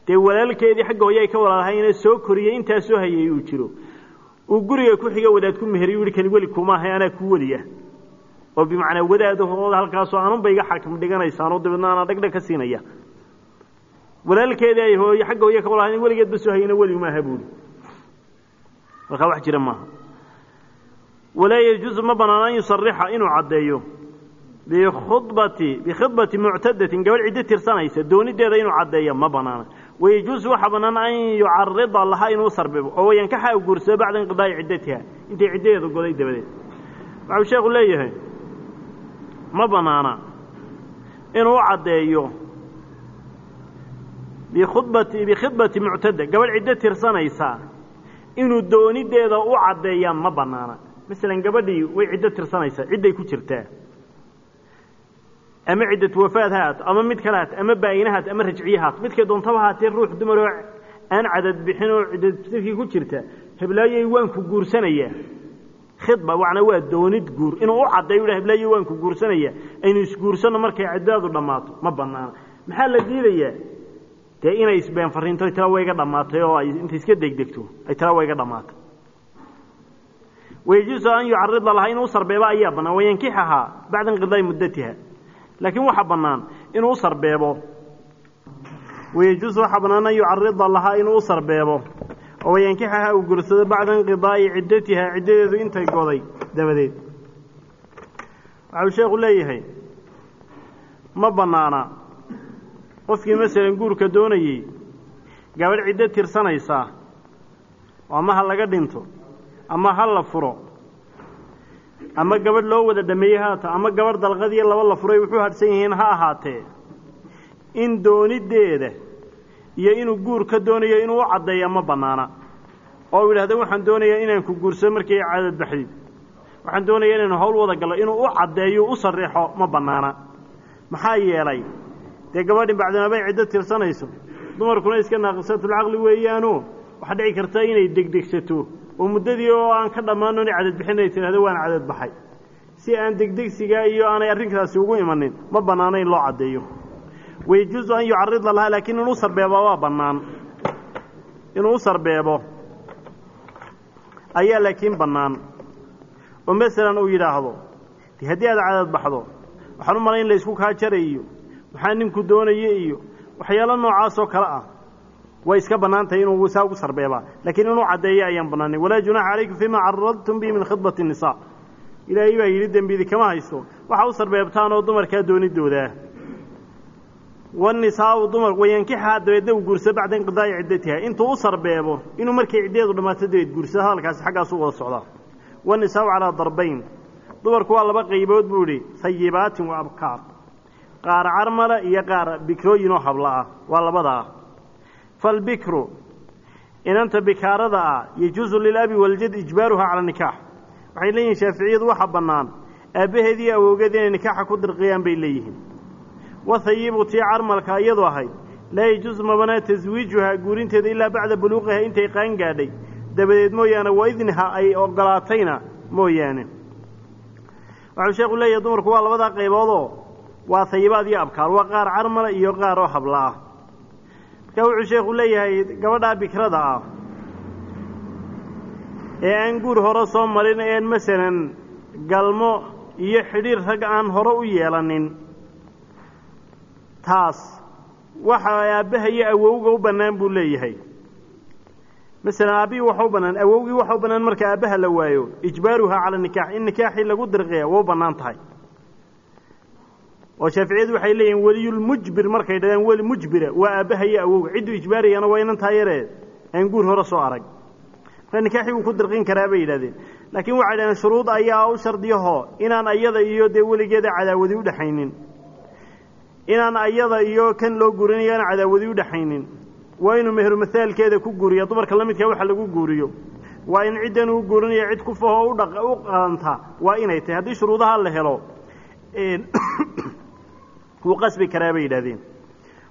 dee walaalkeedii xagga hooye ay ka walaalahaynee soo koriyey intaa soo hayay uu jiro. Uu guriga ku xiga wadaad ku meheriy yihi kani weli kumaahay anaa ku weliya. Oo bimacnaa wadaadahooda halkaasoo aanunba iga xakim dhiganaysaanoo dabeedna anaa dhegdheg ka siinaya. Walaalkeedii ay hooye xagga hooye ka walaalahayn weligeed ba soo hayena weli maaha buuli markaa wax jira maaha. Walaa yajuusu ma banaana an yusarixa inuu caddeeyo bikhubati bikhidbati muctadatin gabadh ciddo tirsanaysa doonideeda inuu caddeeyo ma banaana. Wayajuusu waxaa bannaan an yucarida laha inuu sarbibo oo wayankaxa u guursado bacda inqidaa'i ciddatiha intay ciddadeedu goday dabadeed. Waxau sheekhu leeyahay ma bannaana inuu u caddeeyo bikhudbati bikhidbati muctada gabadh ciddo tirsanaysa inuu doonideeda u caddeeyaa ma bannaana masalan gabadhii way ciddo tirsanaysaa cidday ku jirtaa ama ciddatu wafaad ha ama mid kale haato ama baa'ina haato ama rajciye haato midkay doontaba haatee ruux dumaroo aan cadad bixin oo ciddadkii ku jirta heblaayey waan ku guursanayaa khidba macnaa waa doonid guur inuu u caddeeyo yidha heblaayey waan ku guursanayaa aynu isguursanno markay ciddadaadu dhammaato ma bannaana maxaa la diidayaa dee inay isbeen fariinto ay tira wayga dhammaatay oo ay intay iska degdegto ay tira wayga dhammaatay wayajuusu an yucarida lahaa inuu sarbeebo ayaa bannaan wayankixahaa bacda inqidaa'i muddatiha laakiin waxaa bannaan inuu u sarbeebo. Wayajuusu waxaa bannaan an yucarida lahaa inuu u sarbeebo. Oo wayankixahaa uu gursado bacda inqidaa'i ciddatiha ciddadeedu intay goday dabadeed. Waxau sheekhu leeyahay ma bannaana qofkii masalan guurka doonayey gabadh ciddo tirsanaysaa ama ha laga dhinto ama ha la furo ama gabadh loo wada dhameeyey haata ama gabadh dalqadiyo laba la furay wuxuu hadhsan yihiin ha ahaatee. In doonideeda iyo inuu guur ka doonayo inuu u caddeeya ma bannaana. Oo u yidhahda waxaan doonayaa inaan ku guursado markii cadad baxdid. Waxaan doonayaa inaynu hawl wada gallo inuu u caddeeyo u sarreexo ma bannaana. Maxaa yeelay dee gabadhin bacdinabay ciddo tirsanayso. Dumarkuna iska naaqisatulcaqli weeyaano waxaa dhici karta inay degdegsato oo muddadii oo aan ka dhammaano inay cadadbixin ay tidhahdo waan cadadbaxay si aan degdegsigaa iyo aanay arrinkaasi ugu imanin ma bannaana in loo caddeeyo. Wayajuusu an yucarida lahaa laakiin inuu sarbeebaa waa bannaan. Inuu u sarbeebo ayaa laakiin bannaan. Oo masalan uu yidhaahdo haddii aad cadad baxdo waxaan u malay in laysku kaa jaray iyo waxaa ninku doonaya iyo waxyaalo noocaasoo kale ah way iska bannaan tahay inuu saa ugu sarbeebaa laakiin inuu caddeeyo ayaan bannaanayn walaa junaaxa calaykum fiima caradtum bihi min khidbati الnisaa ilaahay baa yidhi dembidi kama haysto. Waxa u sarbeebtaan oo dumarkaa doonidoodaa wanisaau dumar wayankixaa dabeedna uu guursado bacda inqidaa'i ciddatiha. Intuu u sarbeebo inuu markay ciddeedu dhammaato dabeed guursado hadalkaasi xaggaasu wada socdaa wanisaau calaa darbayn. Dumarku waa laba qaybood buu idhi sayibaatin wa abkaar. Qaar carmala iyo qaar bikrooyin oo habla ah. Waa labadaa falbikru inanta bikaarada ah yajuusu lilabi waljad ijbaaruhaa cala nikaax waxay leeyihiin shaaficiyadu waxa bannaan aabbaheedii awowgeed inay nikaaxa ku dirqiyaan bay leeyihiin wathayibu tii carmalka iyadu ahayd laa yajuusu mabanaa taswiijuhaa guurinteeda ilaa bacda buluuqiha intay qaan gaadhay dabadeed mooyaane wa idniha ay ogolaatayna mooyaane waxuu sheekhu leeyahay dumarku waa labadaa qayboodoo waa hayibaad iyo abkaar waa qaar carmala iyo qaar oo markaa wuxuu sheekhu leeyahay gabadhaa bikrada ah. Ee aan guur hore soo marin een masalan galmo iyo xidhiir rag aan hore u yeelanin. Taas waxa aabbaha iyo awowga u bannaan buu leeyahay. Masalan aabbihii waxa u bannaan awowgii waxa u bannaan marka aabbaha la waayo ijbaaruhaa cala nikaax in nikaaxii lagu dirqiya waa u bannaan tahay oo shaaficiyadu waxay leeyihiin weliyulmujbir markay dhadeen weli mujbira waa aabbaha iyo awowga cidduu ijbaarayana waa inantaa yaree aan guur hore soo arag. Marka nikaaxii wuu ku dirqin karaa bay yidhahdeen laakiin waxay dhaheen shuruud ayaa u shardiyahoo inaan ayada iyo dee weligeeda cadaawadi u dhexaynin inaan ayada iyo kan loo guurinayo aan cadaawadi u dhexaynin waa inuu meheru masaalkeeda ku guuriya dumarka la midkaa waxa lagu guuriyo. Waa in ciddan uu guurinaya cid ku fahoo udha u qalanta waa inay tahay. Haddii shuruudaha la helo wuu qasbi karaa bay yidhahdeen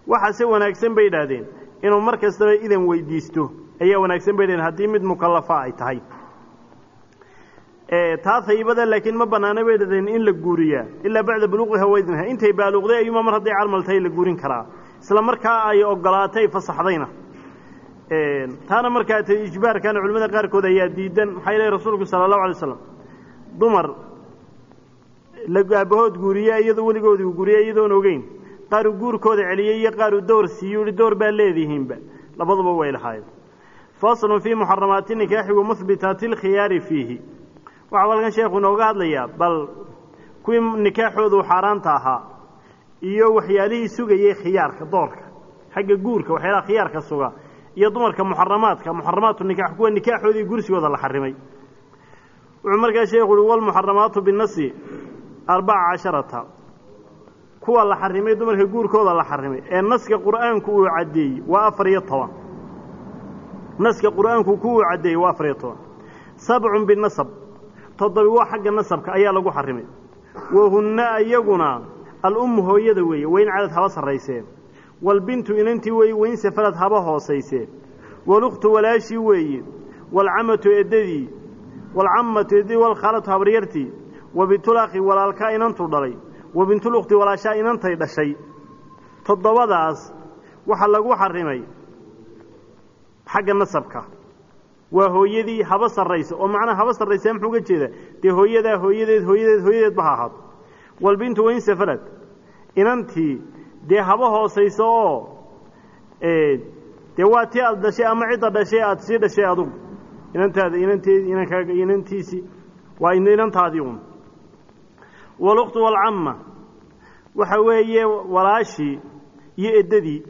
waxaase wanaagsan bay yidhaahdeen. Inuu mar kastaba idan weydiisto ayaa wanaagsan bay yidhahdeen haddii mid mukallafa ay tahay. Taa haybada laakiin ma bannaana bay yidhahdeen in la guuriyaa. Ilaa bacda buluuqiha waydnaha intay baaluuqday ayuuma mar hadday carmal tahay la guurin karaa. Isla markaa ay ogolaatay fasaxdayna. Taana markaa ta ijbaarkana culimmada qaarkood ayaa diidan. Maxaa ilahi rasuulku sala allahu alay slam dumar aabbahood guuriye iyadoo weligoodii uu guuriye iyadoon ogeyn. Qaaruu guurkooda celiyey iyo qaaruu door siiyu yihi door baa leedihiinba. Labaduba way lahaayeen. Faslun fii muxaramaati nikaaxi wa alkhiyaari fiihi. Waxau halkan sheekhu inooga hadlayaa bal kuwii nikaaxoodu xaaraanta ahaa iyo waxyaalihii sugayey khiyaarka doorka xagga guurka waxyaalaha khiyaarka suga iyo dumarka muxaramaadka muxaramaatu nikax kuwa nikaaxoodii gursigooda la xarimay. Wuxuu markaa sheekhu uhi walmuxaramaatu binasi arbaca casharata kuwa la xarimay dumarka guurkooda la xarimay ee naska qur'aanku uu caddeeyey waa afar iyo toban. Naska qur'aanku ku uu caddeeyey waa afar iyo toban. Sabcun binasab toddobi waa xagga nasabka ayaa lagu xarimay. Wahunna iyaguna alummu hooyada weeye wayn cadad haba sarraysee walbintu inantii weeye wayn safalad haba hoosaysee walukhtu walaashii weeye walcamatu eddadii walcammatu eddadii walkhaalatu habaryartii wa bintulakhi walaalkaa inantuu dhalay wa bintulukhti walaashaa inantay dhashay. Toddobadaas waxaa lagu xarimay xagga nasabka. Waa hooyadii haba sarraysa oo macnaha haba sarraysaa muxuu uga jeedaa? Dee hooyadaa hooyadeed hooyadeed hooyadeed ba ha ahaato walbintu wayn safalad. Inantii dee haba hoosayso oo dee waa tii aada dhashay ama cidda dhashay aada sii dhashay adugu. Inantaada inanteedii inankaaga inantiisii waa inantaadii un walukhtu walcamma. Waxa weeye walaashii iyo eddadii.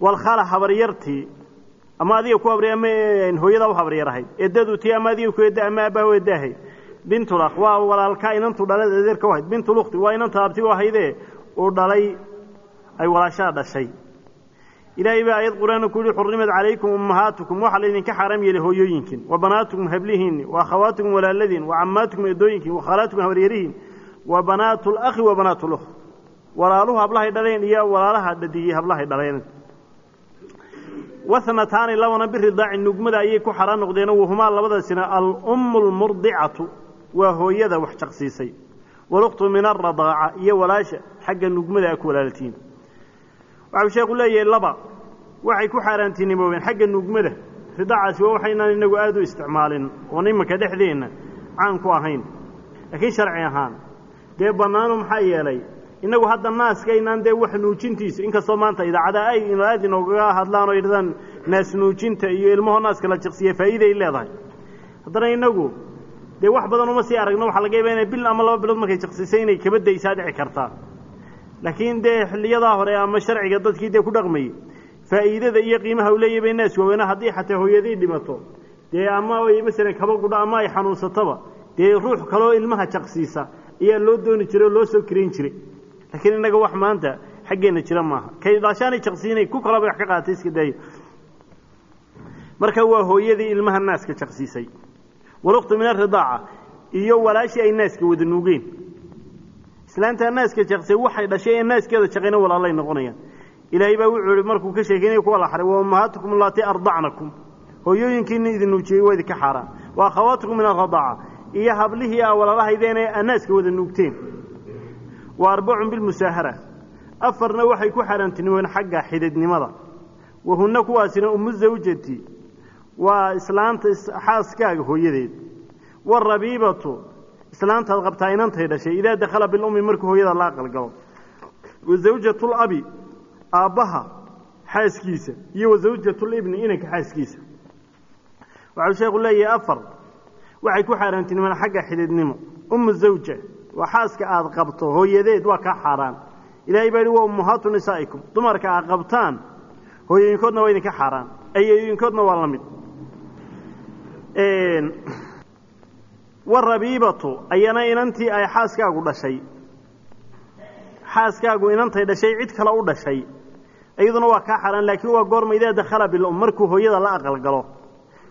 Walkhala habaryartii ama adiga ku habry ama hooyadaa u habaryar ahayd eddadu tii ama adiga ku edda ama aabbaha u edda ahayd bintulakh waa walaalkaa inantu dhalay adeerka u ahayd bintulukhti waa inanta abti u ahaydee uu dhalay ay walaashaa dhashay ilaahay baa aayad qur'aanka ku yihi xurrimat calaykum ummahaatukum waxaa laydinka xaaraam yeelay hooyooyinkiin wa banaatukum hablihiinni wa akhawaatukum walaaladiin wa cammaatukum eedooyinkiin wa khalaatukum habaryarihiin wa banaatu lakhi wa banaatu lukh walaaluhu hablahay dhaleen iyo walaalaha dhadigii hablahay dhaleen wahnataani labana biridaaci nugmada ayay ku xaraan noqdeen wahumaa labadaasina alummu lmurdicatu waa hooyada wax jaqsiisay. Walukhtu min aradaaca iyo walaasha xagga nugmada a ku walaaltiin waxau sheekhu leeyahay laba. Waxay ku xaaraantinimoobeen xagga nugmada ridaacaasi waa waxaynaan inagu aada u isticmaalin oon imanka dhexdeenna caan ku ahayn. Laakiin sharci ahaan dee bannaanu maxaa yeelay? Innagu hadda naaska inaan dee wax nuujintiisa inkastoo maanta idaacada ay aad inoogaga hadlaan oo yidhahdaan naas nuujinta iyo ilmahoo naaska la jiqsiya faa'iiday leedahay. Haddana innagu dee wax badan uma sii aragno. Waxaa laga yaaba inay bil ama laba bilood markay jiqsisay inay kaba daysaa dhici kartaa laakiin dee xilliyadaa hore ama sharciga dadkii dee ku dhaqmayey faa'iidada iyo qiimaha u leeyahay bay naas waaweyna. Haddii xataa hooyadii dhimato dee ama ay masalan kaba gudha ama ay xanuunsatoba dee ruux kaloo ilmaha jaqsiisa ayaa loo dooni jiray oo loo soo kirayn jiray. Laakiin innaga wax maanta xaggeenna jira maaha. Kay dhaashaanay jaqsiinay ku kalaba wax ka qaatay iska daayo. Marka waa hooyadii ilmaha naaska jaqsiisay. Walukhtu min aridaaca iyo walaashii ay naaska wada nuugeen islaantaa naaska jaqsay waxay dhashay ee naaskeeda jaqayna walaalay noqonayaan. Ilaahay baa wuxuu ihi markuu ka sheekeynaya kuwa la xaray wa ummahaatukum allatii ardacnakum hooyooyinkiina idin nuujiyey waa idinka xaaraan. Wa akhawaatukum min aradaaca iyo hablihii a walaalahaydeen ee naaska wada nuugteen. Wa arbacun bilmusaahara. Afarna waxay ku xaaraantinimeen xagga xididnimada. Wahunna kuwaasina ummu zawjati. Waa islaanta xaaskaaga hooyadeed. Warabiibatu islaantaad qabtaa inantay dhashay idaa dakhala bilummi markuu hooyada la aqalgalo. Wa zawjatulabi aabbaha xaaskiisa iyo wa zawjatulibni inanka xaaskiisa. Waxau sheekhu leeyahay afar waxay ku xaaraantinimeen xagga xididnimo. Ummu zawja waa xaaska aada qabto hooyadeed waa kaa xaaraan. Ilahay baa yihi wa ummahaatu nisaa'ikum. Dumarka aad qabtaan hooyooyinkoodna waa idinka xaaraan. Ayooyinkoodna waa la mid warabiibatu ayana inantii ay xaaskaagu dhashay. Xaaskaagu inantay dhashay cid kale u dhashay. Iyaduna waa kaa xaaraan laakiin waa goorma idaa dakhala bilum markuu hooyada la aqalgalo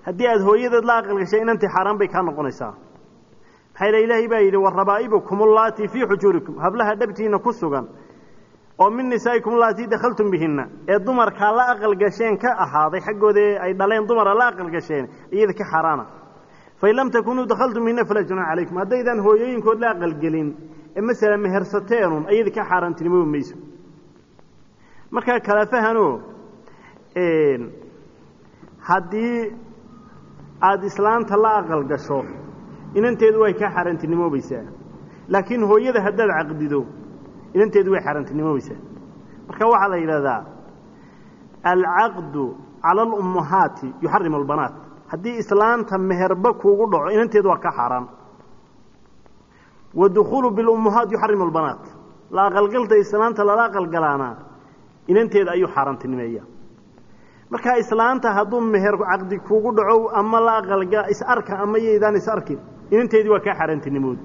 haddii aad hooyadeed la aqalgashay inantii xaaraan bay kaa noqonaysaa. Maxaa yidha ilaahay baa yidhi warabaa'ibukum allaatii fii xujuurikum. Hablaha dhabtiinna ku sugan oo min nisaa'ikum allaatii dakhaltum bihinna. Ee dumarkaa la aqalgasheen ka ahaaday xaggooda ay dhaleen dumara la aqalgasheen iyada ka xaaraana fain lam takunuu dakhaltum bihinna falaa junaxa calaykum haddaydaan hooyooyinkood la aqalgelin ee masala mehersateenun iyada ka xaaraantinimo mayso markaa kala fahanoo haddii aada islaanta la aqal inanteedu way kaa xaaraantinimoobaysaa laakiin hooyada haddaad caqdido inanteedu way xaaraantinimoobaysaa marka waxaa la yidhahdaa alcaqdu cala alummahaati yuxarimu albanaat haddii islaanta meherba kuugu dhaco inanteedu waa ka xaaraan. Wadukhuulu bilummahaat yuxarimu albanaat la aqalgalta islaanta lala aqalgalaana inanteeda ayuu xaaraantinimeeya. Markaa islaanta hadduu meher caqdi kuugu dhaco ama la aqalga is-arka ama yaydaan is-arkin inanteedii waa kaa xaaraantinimood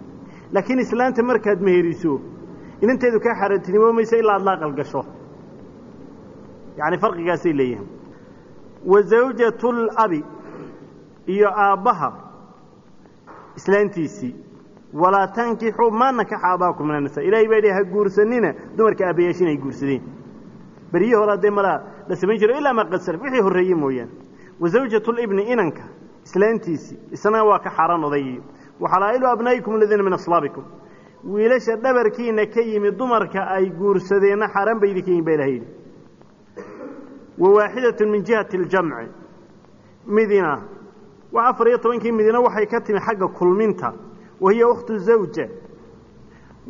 laakiin islaanta markaad meheriso inanteedu kaa xaaraantinimoomaysa ilaa aad la aqalgasho. Yacni farqigaasay leeyihiin. Wa zawjatulabi iyo aabbaha islaantiisii walaa tankixuu maa nakaxa abaakum min anisa ilahay baa yidhi ha guursanina dumarka aabbayaashin ay guursadeen. Beryihii hore haddee malaa la samayn jiro ilaa maa qad salaf. Wixii horreeyey mooyaane. Wa zawjatulibni inanka islaantiisii isna waa ka xaaraan odaygii waxalaa'ilu abnaa'ikum aladiina min aslaabikum. Wiilasha dhabarkiina ka yimi dumarka ay guursadeenna xaaraan bay idinka yihiin ba ilaha yidhi wa waaxidatun min jihati aljamci midina waa afar iyo tobankii midina waxay ka timi xagga kulminta wa hiya ukhtu zawja.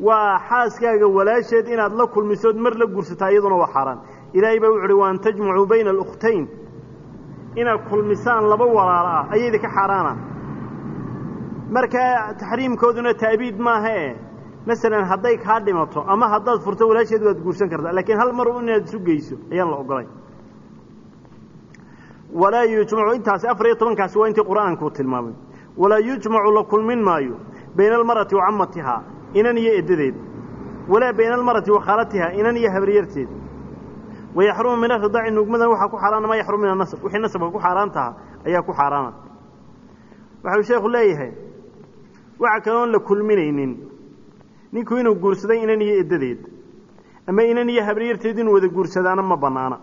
Waa xaaskaaga walaasheed inaad la kulmisood mar la guursataa iyaduna waa xaaraan. Ilaahay baa wuxu uhi waan tajmacuu bayna alukhtayn. Inaad kulmisaan laba walaalo ah ayayda ka xaaraana. Markaa taxriimkooduna taabiid maaha e masalan hadday kaa dhimato ama haddaad furto walaasheed waad guursan kartaa laakiin hal mar inaad isu walaa yujmacu intaasi afar iyo tobankaasi waa intii qur'aankuu tilmaamay. Walaa yujmacu la kulmin maayo bayna almar'ati wa camatihaa inan iyo eddadeed walaa bayna almar'ati wa khaalatihaa inan iyo habaryarteed. Wayaxrumu min aridaaci nuugmadan waxaa ku xaaraana maa yaxrum min anasab wixii nasabka ku xaaraan taha ayaa ku xaaraana. Waxau sheekhu leeyahay waxa kaloon la kulminaynin. Ninku inuu guursaday inan iyo eddadeed ama inan iyo habaryarteed inuu wada guursadaana ma banaana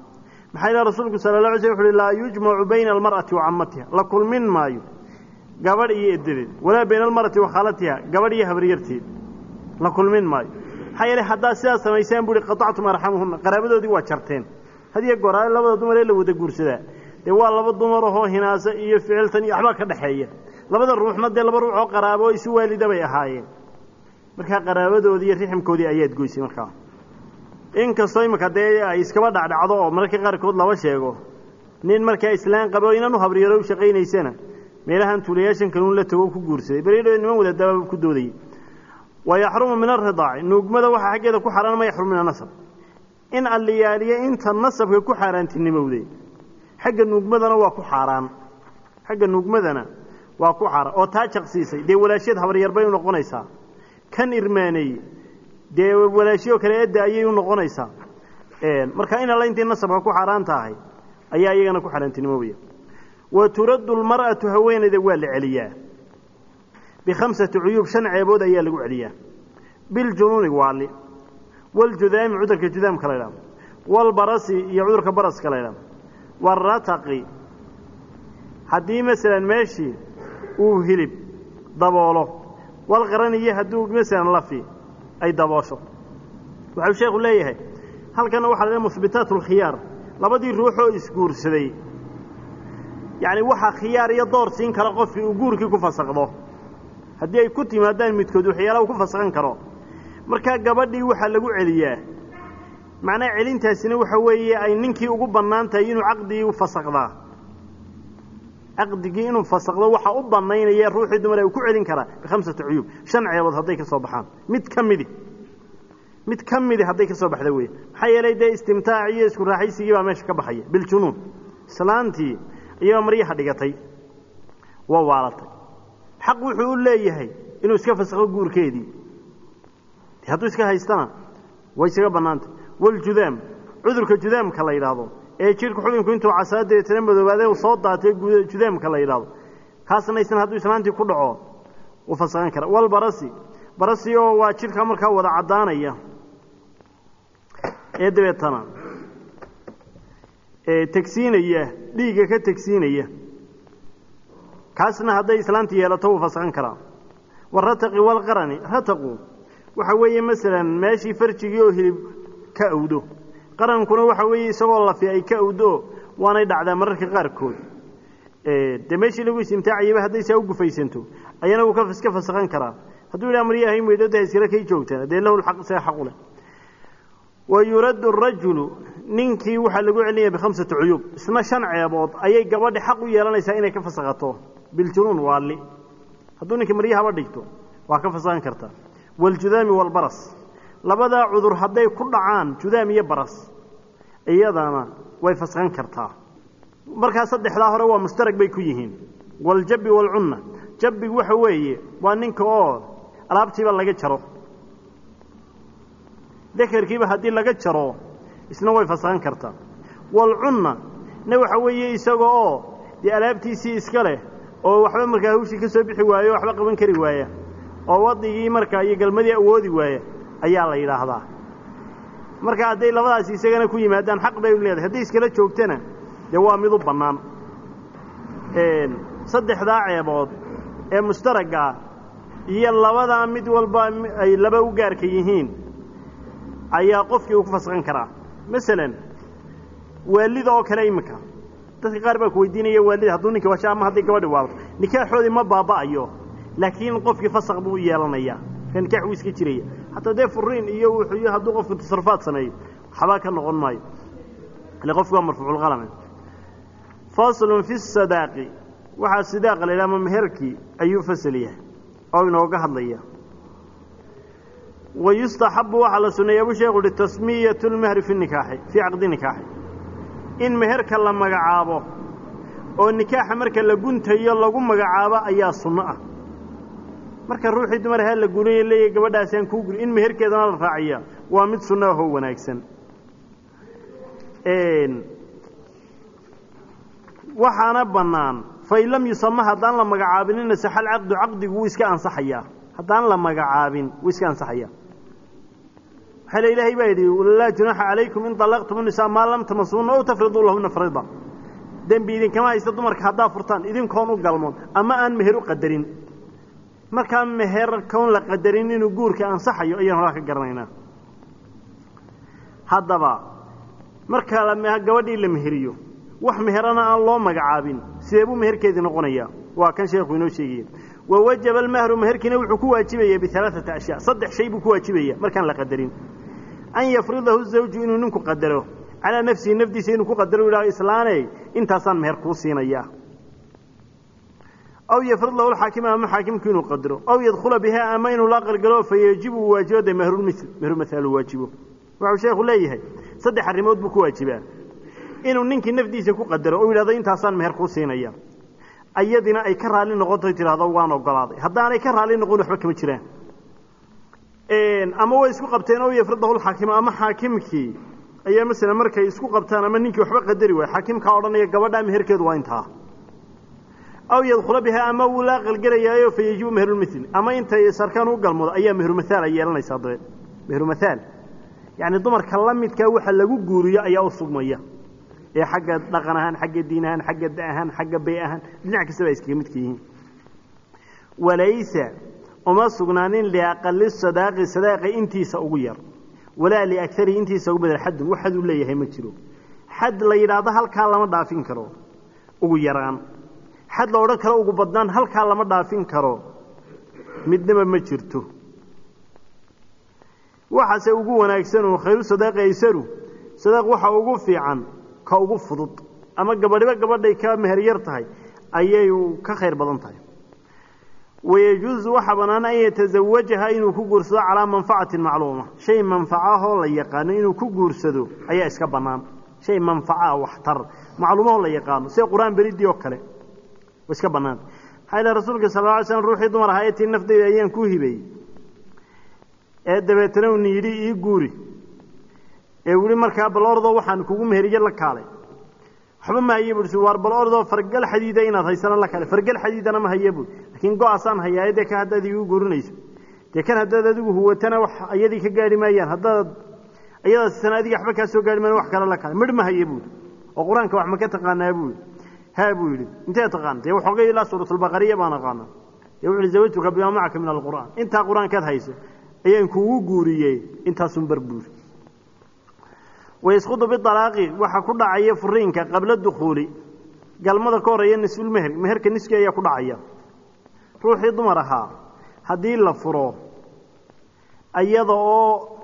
maxaa ilaha rasuulku sala la alay sl wuxu uhi laa yujmacu bayna almar'ati wa camatiha la kulmin maayo. Gabadh iyo edadeed walaa bayna almar'ati wa khaalatiha. Gabadh iyo habaryarteed la kulmin maayo. Maxaa yeelay haddaad sidaas samaysaan bu uhi qatactum arxamuhunna qaraabadoodii waa jarteen. Hadiyo goraale labada dumar ee la wada guursadaa dee waa laba dumar ahoo hinaasa iyo ficiltan iyo waxbaa ka dhexeeya labada ruuxna dee laba ruux oo qaraabo isu waalida bay ahaayeen. Markaa qaraabadoodii iyo riximkoodii ayaad goysay markaa inkastoo iminka dee ay iskaba dhacdhacdo oo mararka qaarkood laba sheego nin markaa islaan qaba oo inan u habriyaro u shaqaynaysana meelahan tuulayaashan kanuun la tago ku guursaday. Beriidho niman wada dabaaba ku doodayay wa yaxrumu min aridaaci nuugmada waxaa xaggeeda ku xaaraan ma yaxrum min in alliyaaliya inta nasabka ku xaaraantinimowday xagga nuugmadana waa ku xaaraan. Xagga nuugmadana waa ku xaaraan. Oo taa jaqsiisay dee walaasheed habaryar bay u noqonaysaa. Kan irmaaneeyey dee walaashiyoo kale edda ayay u noqonaysaa. Marka in alla intii nasabka ku xaaraan tahay ayaa iyagana ku xaaraantinimoobaya wa turaddu lmar'atu haweeneyda waa la celiyaa. Bikhamsati cuyuub shan ceebood ayaa lagu celiyaa. Biljunuuni waali waljudaami cudurka judaamka la ydhahdo iyo cudurka baraska la ydhahdo haddii masalan meeshii uu hilib daboolo walqarani iyo hadduu masalan lafi ay daboosho. Waxau sheekhu leeyahay halkana waxaa la dhaha muhbitaat alkhiyaar labadii ruuxoo isguursaday. Yacni waxaa khiyaar iyo door siin kara qofkii uu guurkii ku fasakdo haddii ay ku timaadaan midkood waxyaala uu ku fasakhan karo. Markaa gabadhii waxaa lagu celiyaa macnaha celintaasina waxa weeye ay ninkii ugu bannaan tahay inuu caqdigii fasakdaa caqdigii inuu fasakdo waxaa u bannaynaya ruuxii dumar uu ku celin karaa bikhamsati cuyuub shan ceebood hadday ka soo baxaan. Mid ka midi. Mid ka midi hadday ka soo baxda wey maxaa yeelay dee istimtaac iyo isku raaxaysigii baa meesha ka baxaya. Biljunuun islaantii iyagoo maryaha dhigatay. Waa waalatay. Xaq wuxuu u leeyahay inuu iska fasakho guurkeedii. Hadduu iska haystana way isaga bannaantay. Waljudaam cudurka judaamka la yidhaahdo ee jidhka xubinku intuu casaadeetana madoobaade soo daatay judaamka la yidhaahdo. Kaasna isna hadduu islaantii ku dhaco uu fasakhan kara walbarasi barasi. Oo waa jidhka markaa wada caddaanaya. Ee dabeetana tegsiinaya dhiigga ka tegsiinaya. Kaasna hadday islaantii yeelato wuu fasakhan karaa. Warataqi walqarani rataqu waxa weeye masalan meeshii farjigii oo hilib ka awdo qarankuna waxa weeye isagoo lafi ay ka awdo waanay dhacdaa mararka qaarkood. Dee meeshii lagu istimtaacayaba hadday saa u gufaysanto ayana wuu iska fasakhan karaa. Hadduu yidhaha maryahay maydhada iskala kay joogtaan. Dee lahu lxaq isaga xaqu leh. Wa yuraddu arajulu ninkii waxaa lagu celinaya bikhamsati cuyuub isna shan ceebood ayay gabadhi xaq u yeelanaysaa inay ka fasakhato biljunuun waali hadduu ninka maryahaba dhigto waa ka fasakhan kartaa waljudaami walbaras labadaa cudur hadday ku dhacaan judaam iyo baras iyadana way fasakhan kartaa. Markaa saddexdaa hore waa mushtarag bay ku yihiin. Waljabbi waalcunna jabbigu waxa weeye waa ninka oo alaabtiiba laga jaro. Dekerkiiba haddii laga jaro isna way fasakhan kartaa. Walcunna na waxa weeye isaga oo dee alaabtiisii iska leh oo waxba markaa hawshii ka soo bixi waayo waxba qaban kari waaya. Oo wadigii markaa iyo galmadii awoodi waaya ayaa la yidhaahdaa. Marka hadday labadaasi isagana ku yimaadaan xaq bay u leedahay. Hadday iskala joogtana dee waa mid u bannaan saddexdaa ceebood ee mushtaraggaa iyo labadaa mid walba ay laba u gaarka yihiin ayaa qofkii uu ku fasakhan karaa. Masalan waalida oo kale iminka dadka qaar baa ku weydiinaya waalida hadduu ninka washa ama hadday gabadhi waalto nikaaxoodii ma baaba'ayo laakiin qofkii fasaq buu u yeelanayaa nikaax wuu iska jiraya hataa dee furiin iyo wuxuu hadduu qofku tasarufaad sameeyo waxbaa ka noqon maayo. Ile qofku waa marfuuculqalame faslun fi sadaaqi. Waxaa sidaaqa la yidhaha ama meherkii ayuu fasal yahay oo inooga hadlaya. Wa yustaxabu waxaa la suneeya abuu sheekhu uhi tasmiyatu lmehri fi nikaaxi fii caqdi nikaaxi. In meherka la magacaabo oo nikaaxa marka la guntayo lagu magacaabo ayaa sunno ah marka ruuxii dumar ahaa la gurinaya leeyahay gabadhaasaan kuu gurin in meherkeedana la raaciya waa mid sunna wanaagsan. Waxaana bannaan fain lam haddaan la magacaabin nasaxal caqdigu wuu iska ansaxayaa. Haddaan la magacaabin wuu iska ansaxayaa. Waxaa le ilaahay baa yidhi laa junaaxa calaykum in dalaqtum nisaa maa lam tamasuuna ow tafriduu lahuna farida dembi idinkama haysta dumarka haddaa furtaan idinkoon u galmoon ama aan meher u qadarin markaa meher koon la qadarin inuu guurka ansaxayo ayaan horaa ka garanaynaa. Haddaba marka gabadhii la meheriyo wax meherana aan loo magacaabin sidee buu meherkeedii noqonayaa waa kan sheekhu inoo sheegaya wa wajaba almahru meherkiina wuxuu ku waajibaya bialaaثati ashyaa saddex shay buu ku waajibaya markaan la qadarin. An yafridahu zawju inuu ninku qadaro. Calaa nafsihi nafdiisa inuu ku qadaro u yidhaho islaane intaasaan meher kuu siinaya aw yafrid lahu lxaakima ama xaakimku inuu qadaro aw yadkhula bihaa ama inuu la aqalgalo fa yajibu uu waajibo waajibo wuxuu sheekhu leeyahay saddex arrimood buu ku waajibaa inuu ninkii nafdiisa ku qadaro oo yidhahdo intaasaan meher kuu siinaya ayadina ay ka raalli noqoto tidhahdo waan ogolaaday haddaanay ka raalli noqon waxba kama jiraan ama way isku qabteen aw yafridahu lxaakima ama xaakimkii ayaa masalan markay isku qabtaan ama ninkii waxba qadari waay xaakimkaa odhanaya gabadhaa meherkeedu waa intaa aw yadkhula bihaa ama wuu la aqalgelayaayo fa yajibu mehrulmil ama intay sarkaan u galmoodo ayaa mehrumahaal ay yeelanaysaa dabeed mehrumahaal yacni dumarka la midkaa waxa lagu guuriyo ayaa u sugmaya. Ee xagga dhaqan ahaan xagga diin ahaan xagga da ahaan xagga bay ahaan dhinac kastaba iskaga midka yihiin. Walaysa uma sugnaanin liaqali sadaaqi sadaaqa intiisa ugu yar. Walaa liagarihi intiisa ugu badan xadun wax xad uu leeyahay ma jiro. Xad la yidhaahdo halkaa lama dhaafin karo. Ugu yaraan xad la odhan karo ugu badnaan halkaa lama dhaafin karo. Midnaba ma jirto. Waxaase ugu wanaagsanoo khayru sadaaqi aysaru sadaaq waxa ugu fiican ka ugu fudud ama gabadhiba gabadhay ka meher yar tahay ayay ka khayr badan tahay. Wayajuusu waxaa bannaan an yatazawajaha inuu ku guursado calaa manfacatin macluuma. Shay manfacahoo la yaqaano inuu ku guursado ayaa iska bannaan shay manfaca waxtar macluumahoo la yaqaano. Sida qur'aan beridii oo kale iska bannaan. Maxaa ilahi rasuulka sal alay slam ruuxii dumar ahaa etii naftayda ayaan kuu hibeeyey ee dabeetana uni yidhi ii guuri. Ee weli markaa bal waxaan kugu meheriye la kaalay. Waxba ma haye buui waar bal fargal xadiida inaad haysana la kaalay. Fargal xadiidana ma haye buui laakiin go'aasaan hayaaye dee kan haddaad iigu guurinayso. Dee kan haddaad adigu huwatana wax ayadii ka gaari maayaan haddaad ayadaasisana adiga waxba kaa soo gaari maayan wax kale la kaalay. Midh ma haye buui oo qur'aanka wax ma ka taqaanaa buui haa buu yidhi intee taqaan dee waxoogay ilaa suuratulbaqariya baan aqaana dee wuxu uhi zawajtuka bimaa macaka min alqur'aan. Intaa qur'aankaad hayso ayaan kugu guuriyey intaasun bar buuri waysqudu bialaaqi waxaa ku dhacaya furiinka qabla dukhuuli galmada ka horreeya nisfulmeher meherka niski ayaa ku dhacaya. Ruuxii dumar ahaa haddii la furo ayada oo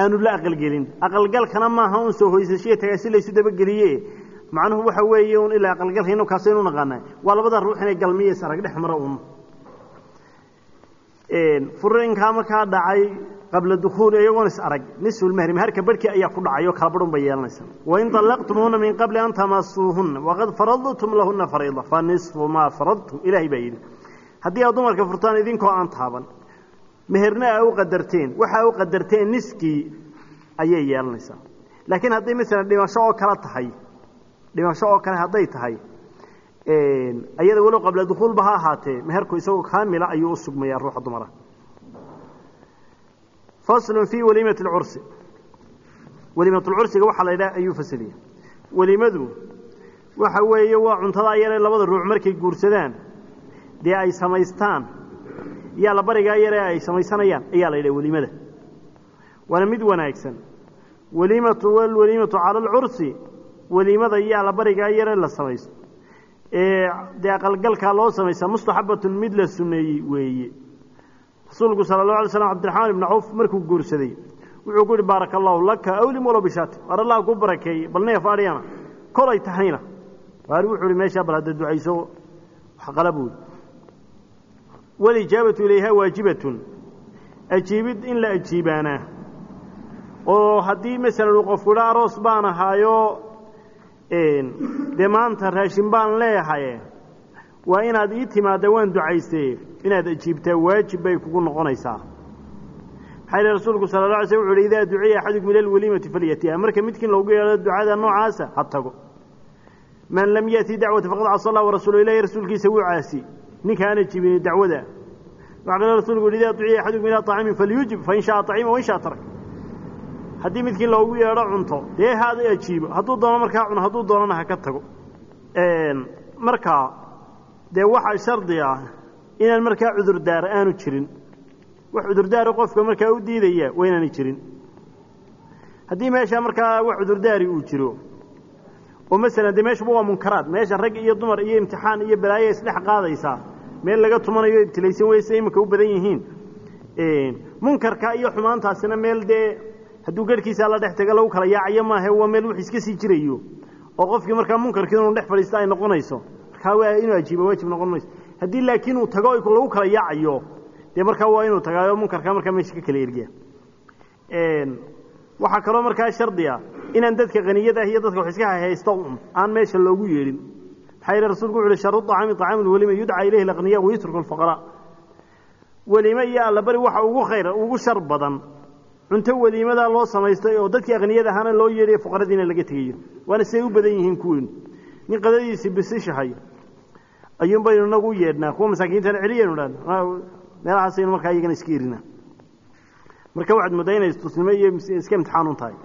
aanu la aqalgelin aqalgalkana maaha un soo hoysashiya tagaa si laysu dabageliye macnuhu waxa weeye un ilaa aqalgalka inu kaasaynu naqaana waa labada ruux inay galmiyeys arag dhex maro un. Furiinkaa markaa dhacay qabla dukhuuli iyagoon is arag. Nisfulmehri meherka barhkii ayaa ku dhacay oo kala badhun bay yeelanaysaa. Wain طallaqtumuuhuna min qabli an tamasuuhuna waqad faradtum lahuna fariida. Fa nisfu maa faradtum ilaahay baa yidhi. Haddii aad dumarka furtaan idinkoo aan taaban meherna aa u qadarteen waxa u qadarteen niskii ayay yeelanaysaa. Laakiin hadday masalan dhimasho oo kale tahay dhimasho oo kale hadday tahay ayada walow qabla dukhuulba ha ahaatee meherku isagoo kaamila ayuu u sugmayaa ruuxa dumara. Faslun fii waliimati lcursi waliimatulcursiga waxaa la ayuu fasiliya weliimadu waxa weeye waa cuntada yaree labada ruux markay guursadaan dee ay samaystaan yaa la barigaa yaree ay samaysanayaan ayaa la yidhaha weliimada waana mid wanaagsan. Waliimatu walwaliimatu cala alcursi weliimada yaa la barigaa la samaysto. Ee dee aqalgalkaa loo samaysaa mustaxabatun mid la sunneeyey weeye. Rasuulku sala allahu alay slam cabdiraxmaan ibni cawf markuu guursaday wuxuu ku yihi baaraka allahu laka awlim walow bishaati waar allah ku barakeeyey bal neef adhiyana kolay tahayna. Waari wuxuu ihi meeshaa bal hadda ducayso waxqala buuli walijaabatu ilayha waajibatun. Ajiibid in la ajiibaanaa oo haddii masalan uu qofku idha aroos baan ahaayo dee maanta raashin baan leeyahaye waa inaad ii timaadda waan ducaystee inaad ajiibtaa waajib bay kugu noqonaysaa. Maxaa yihi rasuulku sala la alay sl wuxu uhi idaa duciya axadukum ila alwaliimati falyatiha marka midkiin loogu yeedho ducada noocaasa ha tago. Man lam yati dacwata faqad casa allah ninka aan ajiibin dacwada. Waxa rasuulku yidhi idaa duciya axadukum ilaa طacamin falyujib fain shaaa طacima wain shaa tarak haddii midkii loogu yeedho cunto dee haada ajiibo hadduu doono markaa cuno hadduu doonana ha ka tago. Markaa dee waxaa shardi ah inaan markaa cudurdaar aanu jirin. Wax cudurdaara qofka markaa u diidaya waa jirin. Haddii meesha markaa wax cudurdaari uu jiro oo masalan dee meeshuba waa munkaraad meesha rag iyo dumar iyo imtixaan iyo balaayo isdhex qaadaysaa meel laga tumanayo ibtilaysan wey siday iminka u badan yihiin. Munkarka iyo xumaantaasina meel dee hadduu garhkiisa la dhex taga lagu kala yaacayo maahe waa meel wux iska sii jirayo. Oo qofkii markaa munkarkii inuu dhex fadhiista ay noqonayso. Markaa inuu ajiiba waajib noqon mayso. Haddii laakiin uu tago lagu kala yaacayo dee markaa waa inuu tagaayo munkarka markaa meesha ka kala ergiya waxaa kaloo markaa shardi inaan dadka haniyada ah iyo dadka wax iska haysta aan meesha loogu yeedhin maxaa yeele rasuulku wuxu uhi sharu طacaami طacaamu lwalima yudcaa ilayhi اlaqniya wayutruku اlfaqraa welime iyo allabari waxa ugu khayr ugu shar badan cunto weliimadaa loo samaystay oo dadkii aqniyada ahaana loo yeedhayo fuqaradiina laga tegayo waana siday u badan yihiin kuweenu nin qadadiisii bisishahay ayuun baynu inagu u yeedhnaa kuwa masaakiintana celiyaynu dhan meelahaasaynu markaa iyagana iska erina marka waxaad mooddaa inay istusnimo iyo iska imtixaanun tahay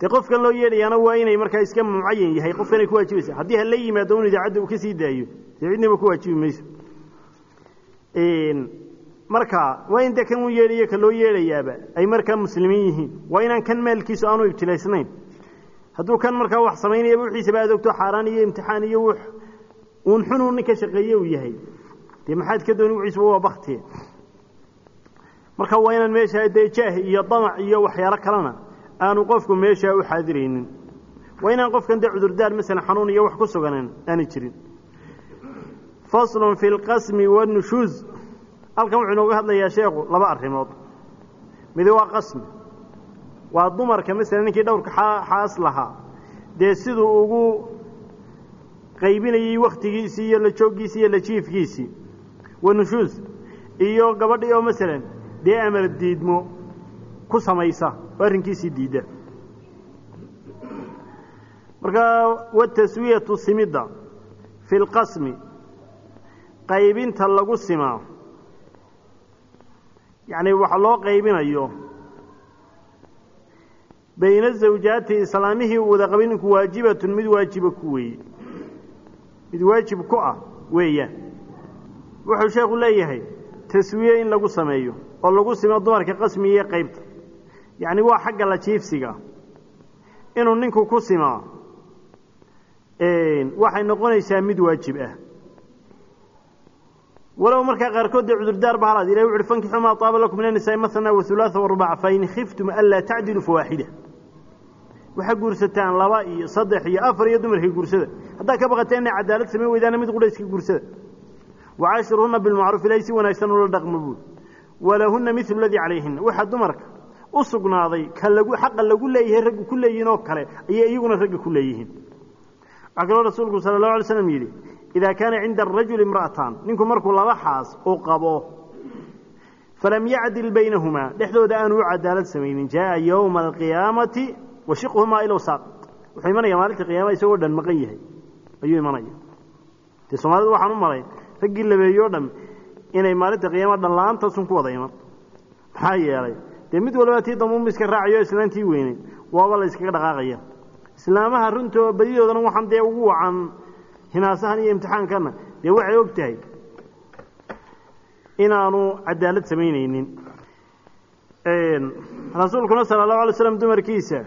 dee qofkan loo yeedhayaana waa inay markaa iska mucayan yahay qofkanay ku waajibaysa. Haddii hala yimaado un idaacadda uu ka sii daayo dee cidnaba ku waajibi mayso. Marka waa in dee kan u yeedhayo ka loo yeedhayaaba ay markaa muslimiin yihiin. Waa inaan kan maalkiisu aanu ibtilaysnayn. Hadduu kan markaa wax samaynayaba wixiisaba aad ogto xaaraan iyo imtixaan iyo w uun xunuu ninka shaqeeye uu yahay. Dee maxaad ka dooni wixiisuba waa baktiye marka waa inaan meesha dee jaah iyo damac iyo waxyaalo kalena aanu qofku meeshaa u xaadiraynin. Waa inaan qofkan dee cudurdaar masalan xanuun iyo wax ku suganan aanay jirin. Faslun fi lqasmi wanushuuz halkan wuxuu inooga hadlayaa sheekhu laba arrimood. Midi waa qasmi. Waa dumarka masalan ninkii dhowrka xaas lahaa. Dee siduu ugu qaybinayey wakhtigiisii iyo la jooggiisii iyo la jiifkiisii wanushuuz iyo gabadhii oo masalan dee amar diidmo ku samaysa oo arrinkiisii diidda markaa wataswiyatu simidda fi lqasmi qaybinta lagu simaa yacni wax loo qaybinayo bayna zawjaati islaamihii wada qabay ninku waajibatun mid waajiba ku weeye. Mid waajib ku ah weeyaan wuxuu sheekhu leeyahay taswiye in lagu sameeyo oo lagu simo dumarka qasmi iyo qaybta yacni waa xagga la jiifsiga. Inuu ninku ku simaa waxay noqonaysaa mid waajib ah. Walow markaa qaarkood dee cudurdaar ba halaad ilahi wuxu uhi fankixuu maa taaba lakum min annisaai mathna wa hulaatha wa rubaca fain khiftum anlaa tacdilu fawaaxida waxaa guursataan laba iyo saddex iyo afar iyo dumarkii guursada. Haddaad ka baqateen inay cadaalad samayn weydaana mid qudha iska guursada wacaashiruhunna bilmacruuf ilahay si wanaagsan ula dhaqmo buul walahunna milu ladii calayhinna. Waxaa dumarka u sugnaaday ka lagu xaqa lagu leeyahay raggu ku leeyihiin oo kale ayay iyaguna ragga ku leeyihiin. Waxaa rasuulku sala allahu alay slam yidhi idaa kaana cinda arajuli imra'ataan ninku markuu laba xaas uu qabo falam yacdil baynahumaa dhexdooda aanu u cadaalad samaynin. Jaaa yowma alqiyaamati washiqhumaa ilow saaqit wuxuu imanaya maalinta qiyaama isagoo dhan maqan yahay. Ayuu imanaya dee soomaalida waxaan u malay raggii labeeyoo dham inay maalinta qiyaama dhan la'aantasun ku wada iman. Maxaa yeelay mid walba tii damuuma iska raacayo islaantii weynay waaba la yskaga dhaqaaqaya. Islaamaha runtoo badidoodana waxaan dee ugu wacan hinaasahan iyo imtixaankana dee waxay og tahay inaanu cadaalad samaynaynin. Rasuulkuna sala allahu alay slam dumarkiisa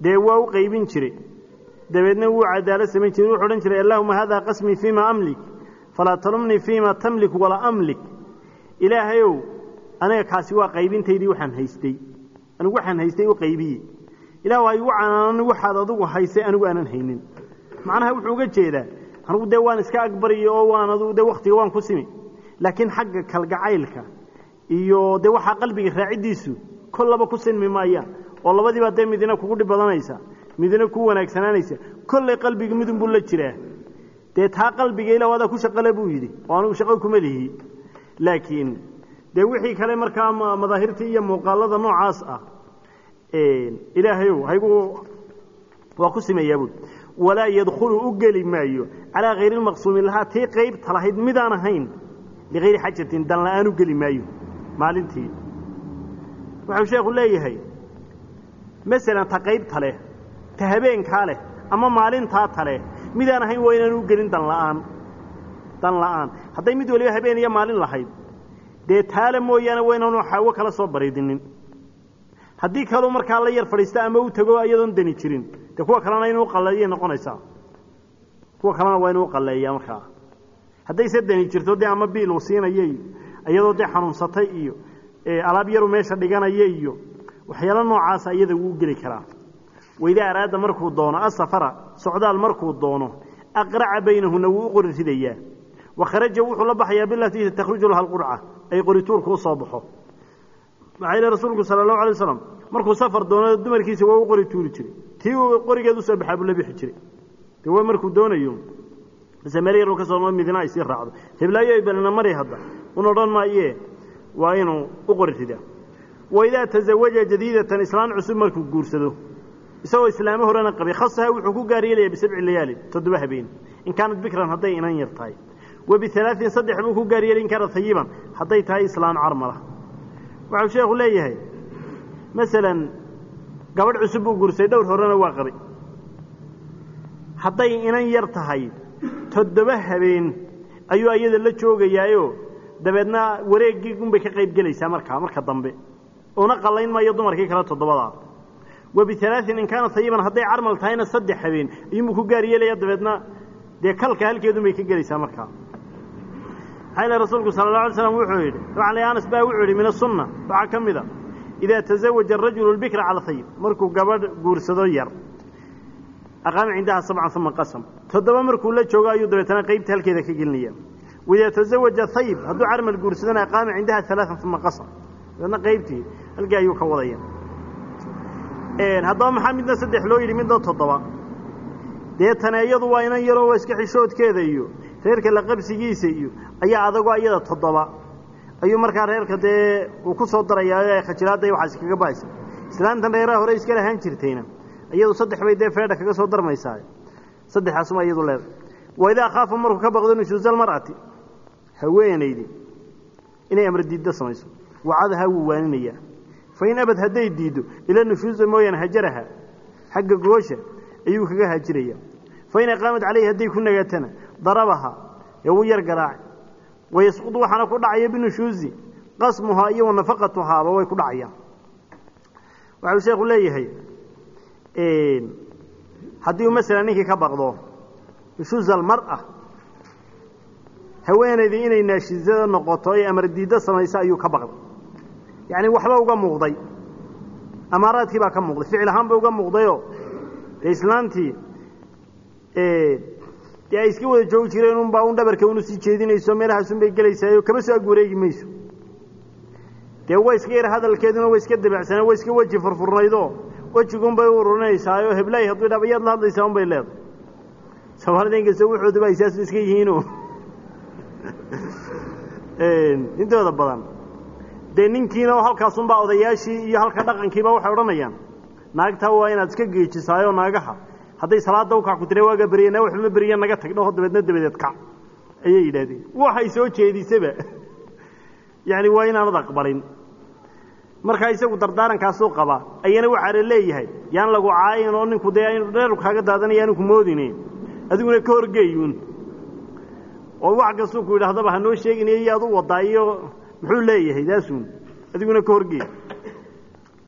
dee waa u qaybin jiray. Dabeedna wuu cadaalad samayn jiray. Wuxuu odhan jiray allahuma hada qasmii fiima amlik falaa talumnii fiima tamlik walaa amlik. Ilaahayow aniga kaasi waa qaybintaydii waxaan haystay. Anigu waxaan haystay u qaybiye. Ilah waa igu canaanani waxaad adigu haysay anigu aanan haynin. Macnaha wuxuu uga jeedaa anigu dee waan iska agbariyo oo waan adugu dee waktiga waan ku simi. Laakiin xagga kalgacaylka iyo dee waxaa qalbiga raaciddiisu kollaba ku sinmi maayaan oo labadiibaa dee midina kugu dhib badanaysa midina ku wanaagsanaanaysa kollay qalbiga midun buu la jiraa. Dee taa qalbiga ilah adaa ku shaqale buu yidhi oo anigu shaqo kuma lihi. Laakiin dee wixii kale markaa madaahirtii iyo muuqaalada noocaas ah ilaahayow haygu waa ku simayaa buui walaa yadkhulu u geli maayo calaa hayri lmaqsuumi lahaa tii qaybta lahayd midaan ahayn bikayri xajatin dan la'aan u geli maayo maalintii. Wuxuu sheekhu leeyahay masalan ta qaybta leh ta habeenkaa leh ama maalintaa tale midaan ahayn waa inaan u gelin dan la'aan dan la'aan. Hadday mid waliba habeen iyo maalin lahayd dee taale mooyaane waa inaanu kala soo bariidinin. Haddii kaleu markaa la yar fadhiista ama u tago iyadoon dani jirin dee kuwa kalena inuu qalleeyay noqonaysaa? Kuwa kalena waa inuu qalleeyaa markaa. Haddayse dani jirto dee ama biil uu siinayay iyadoo dee xanuunsatay iyo alaab yaru meesha dhiganaya iyo waxyaalo noocaasa iyada wuu geli karaa. Waidaa araada markuu doono asafara socdaal markuu doono aqraca baynahuna wuu u qori ridayaa. Wa kharaja wuxuu la baxayaa bilatii takhruju alqurca ay qorituurku u soo baxo. Waxaa yidhi rasuulku sala allahu alay waslam markuu safar doono dumarkiisa waa u qori tuuri jiray. Tii uu qorigeed u soo baxaa buu la bixi jiray. Dee waa markuu doonayo. Base meel yaruu ka soo midina ay sii raacdo. Hiblaayo ay balina mari hadda. Un odhan maayee waa inuu u qori ridaa. Waidaa tazawaja jadiidatan islaan cusub markuu guursado. Isagoo islaamo horena qabay. Khasaha wuxuu ku gaar yeelaya bisabci layaali toddoba habeen. In kaanat bikran hadday inan yar tahay wa bialaain saddex buu ku gaar yeelay in kaanat hayiban hadday tahay islaan carmala waxau sheekhu leeyahay masalan gabadh cusub buu guursaday dhowr horena waa qabay. Hadday inan yar tahay toddoba habeen ayuu iyada la joogayaayo. Dabeedna wareeggii unbay ka qayb gelaysaa markaa marka dambe. Una qallayn maayo dumarkii kale toddobadaa wa bialaain in kaanat hayiban hadday carmal tahayna saddex habeen ayuunbuu ku gaar yeelaya dabeedna. Dee kalka halkeedunbay ka gelaysaa markaa maxaa rasuulku sala alla alay slam wuxuu yidhi ali anas baa wuxuu yidhi min asunna waxaa ka mid a idaa tazawaja arajulu lbikra cala hayib markuu gabadh guursado yar aqaama cindaha sabcan uma qasam toddoba markuu la joogo ayuu dabeetana qaybta halkeeda ka gelinaya waidaa tazawaja hayib hadduu carmal guursadona aqaama cindaha alaaan uma qasam dabeedna qaybtii halkii ayuu ka wadaya haddaba maxaa midna saddex loo yidhi midna toddoba dee taneeyadu waa inan yaroo waa iska xishoodkeeda iyo reerka la qabsigiisa iyo ayaa adagoo iyada toddoba. Ayuu markaa reerka dee uu ku soo darayaa khajilaadda waxaas kaga ba'aysa islaantan reeraha hore iska lahaan jirtayna iyadu saddex bay dee feedha kaga soo darmaysaa saddexaasuma iyadu leedahay wa idaa khaafa markuu ka baqdo nushuusa almar'ati haweenaydi inay amar diiddo samayso. Wacadaha wuu waaninayaa. Fain abad hadday diiddo ila nushuusa mooyaane hajaraha xagga goosha ayuu kaga haajiraya fain aqaamat calayhi hadday ku nagaatana darabaha ee wuu yar garaaci wayasqudu waxaana ku dhacaya binushuusi qasmuhaa iyo wanafaqatuhaaba way ku dhacayaan. Waxau sheekhu leeyahay haddii uu masalan ninkii ka baqdo nushuusa almar'a haweenaydii inay naashizada noqoto ay amar diiddo samayso ayuu ka baqday. Yacni waxba uga muuqday amaaraadkii baa ka muuqday ficil ahaanba uga muuqdayoo dee islaantii dee ay iska wada joogi jireen unbaa un dhabarka unu sii jeedinayso meelahaasunbay gelaysaayo kama soo agwareegi mayso. Dee way iska yar hadalkeeduna way iska dabacsanaa way iska weji furfurnaydoo wejigunbay u ururinaysaayoo heblaay hadduu dhab ayaad la hadlaysaa unbay leedahay. Soomaalida inkastoo wuxooduba ay iska yihiinoo. Intooda badan. Dee ninkiina halkaasunbaa odayaashii iyo halka dhaqankiiba waxay odhanayaan naagtaa waa inaad iska geejisaayoo naagaha hadday salaada ukac ku tira waagaa beriya naa waxba ma beriya naga tag dhaho dabeedna dabadeed kac ayay yidhaahdeen. Waxay soo jeedisaba. Yacni waa inaanad aqbalin. Markaa isagu dardaarankaasuu qabaa ayana waxaa la leeyahay yaan lagu caayin oo ninku dee dheer kaaga daadanaya aanu ku moodine adiguna ka horgeeyuun oo wax kastuu ku yidhaahdaba hanoo sheeginayo iyo ad u wadaa iyo muxuu leeyahay daasuun. Adiguna ka horgeey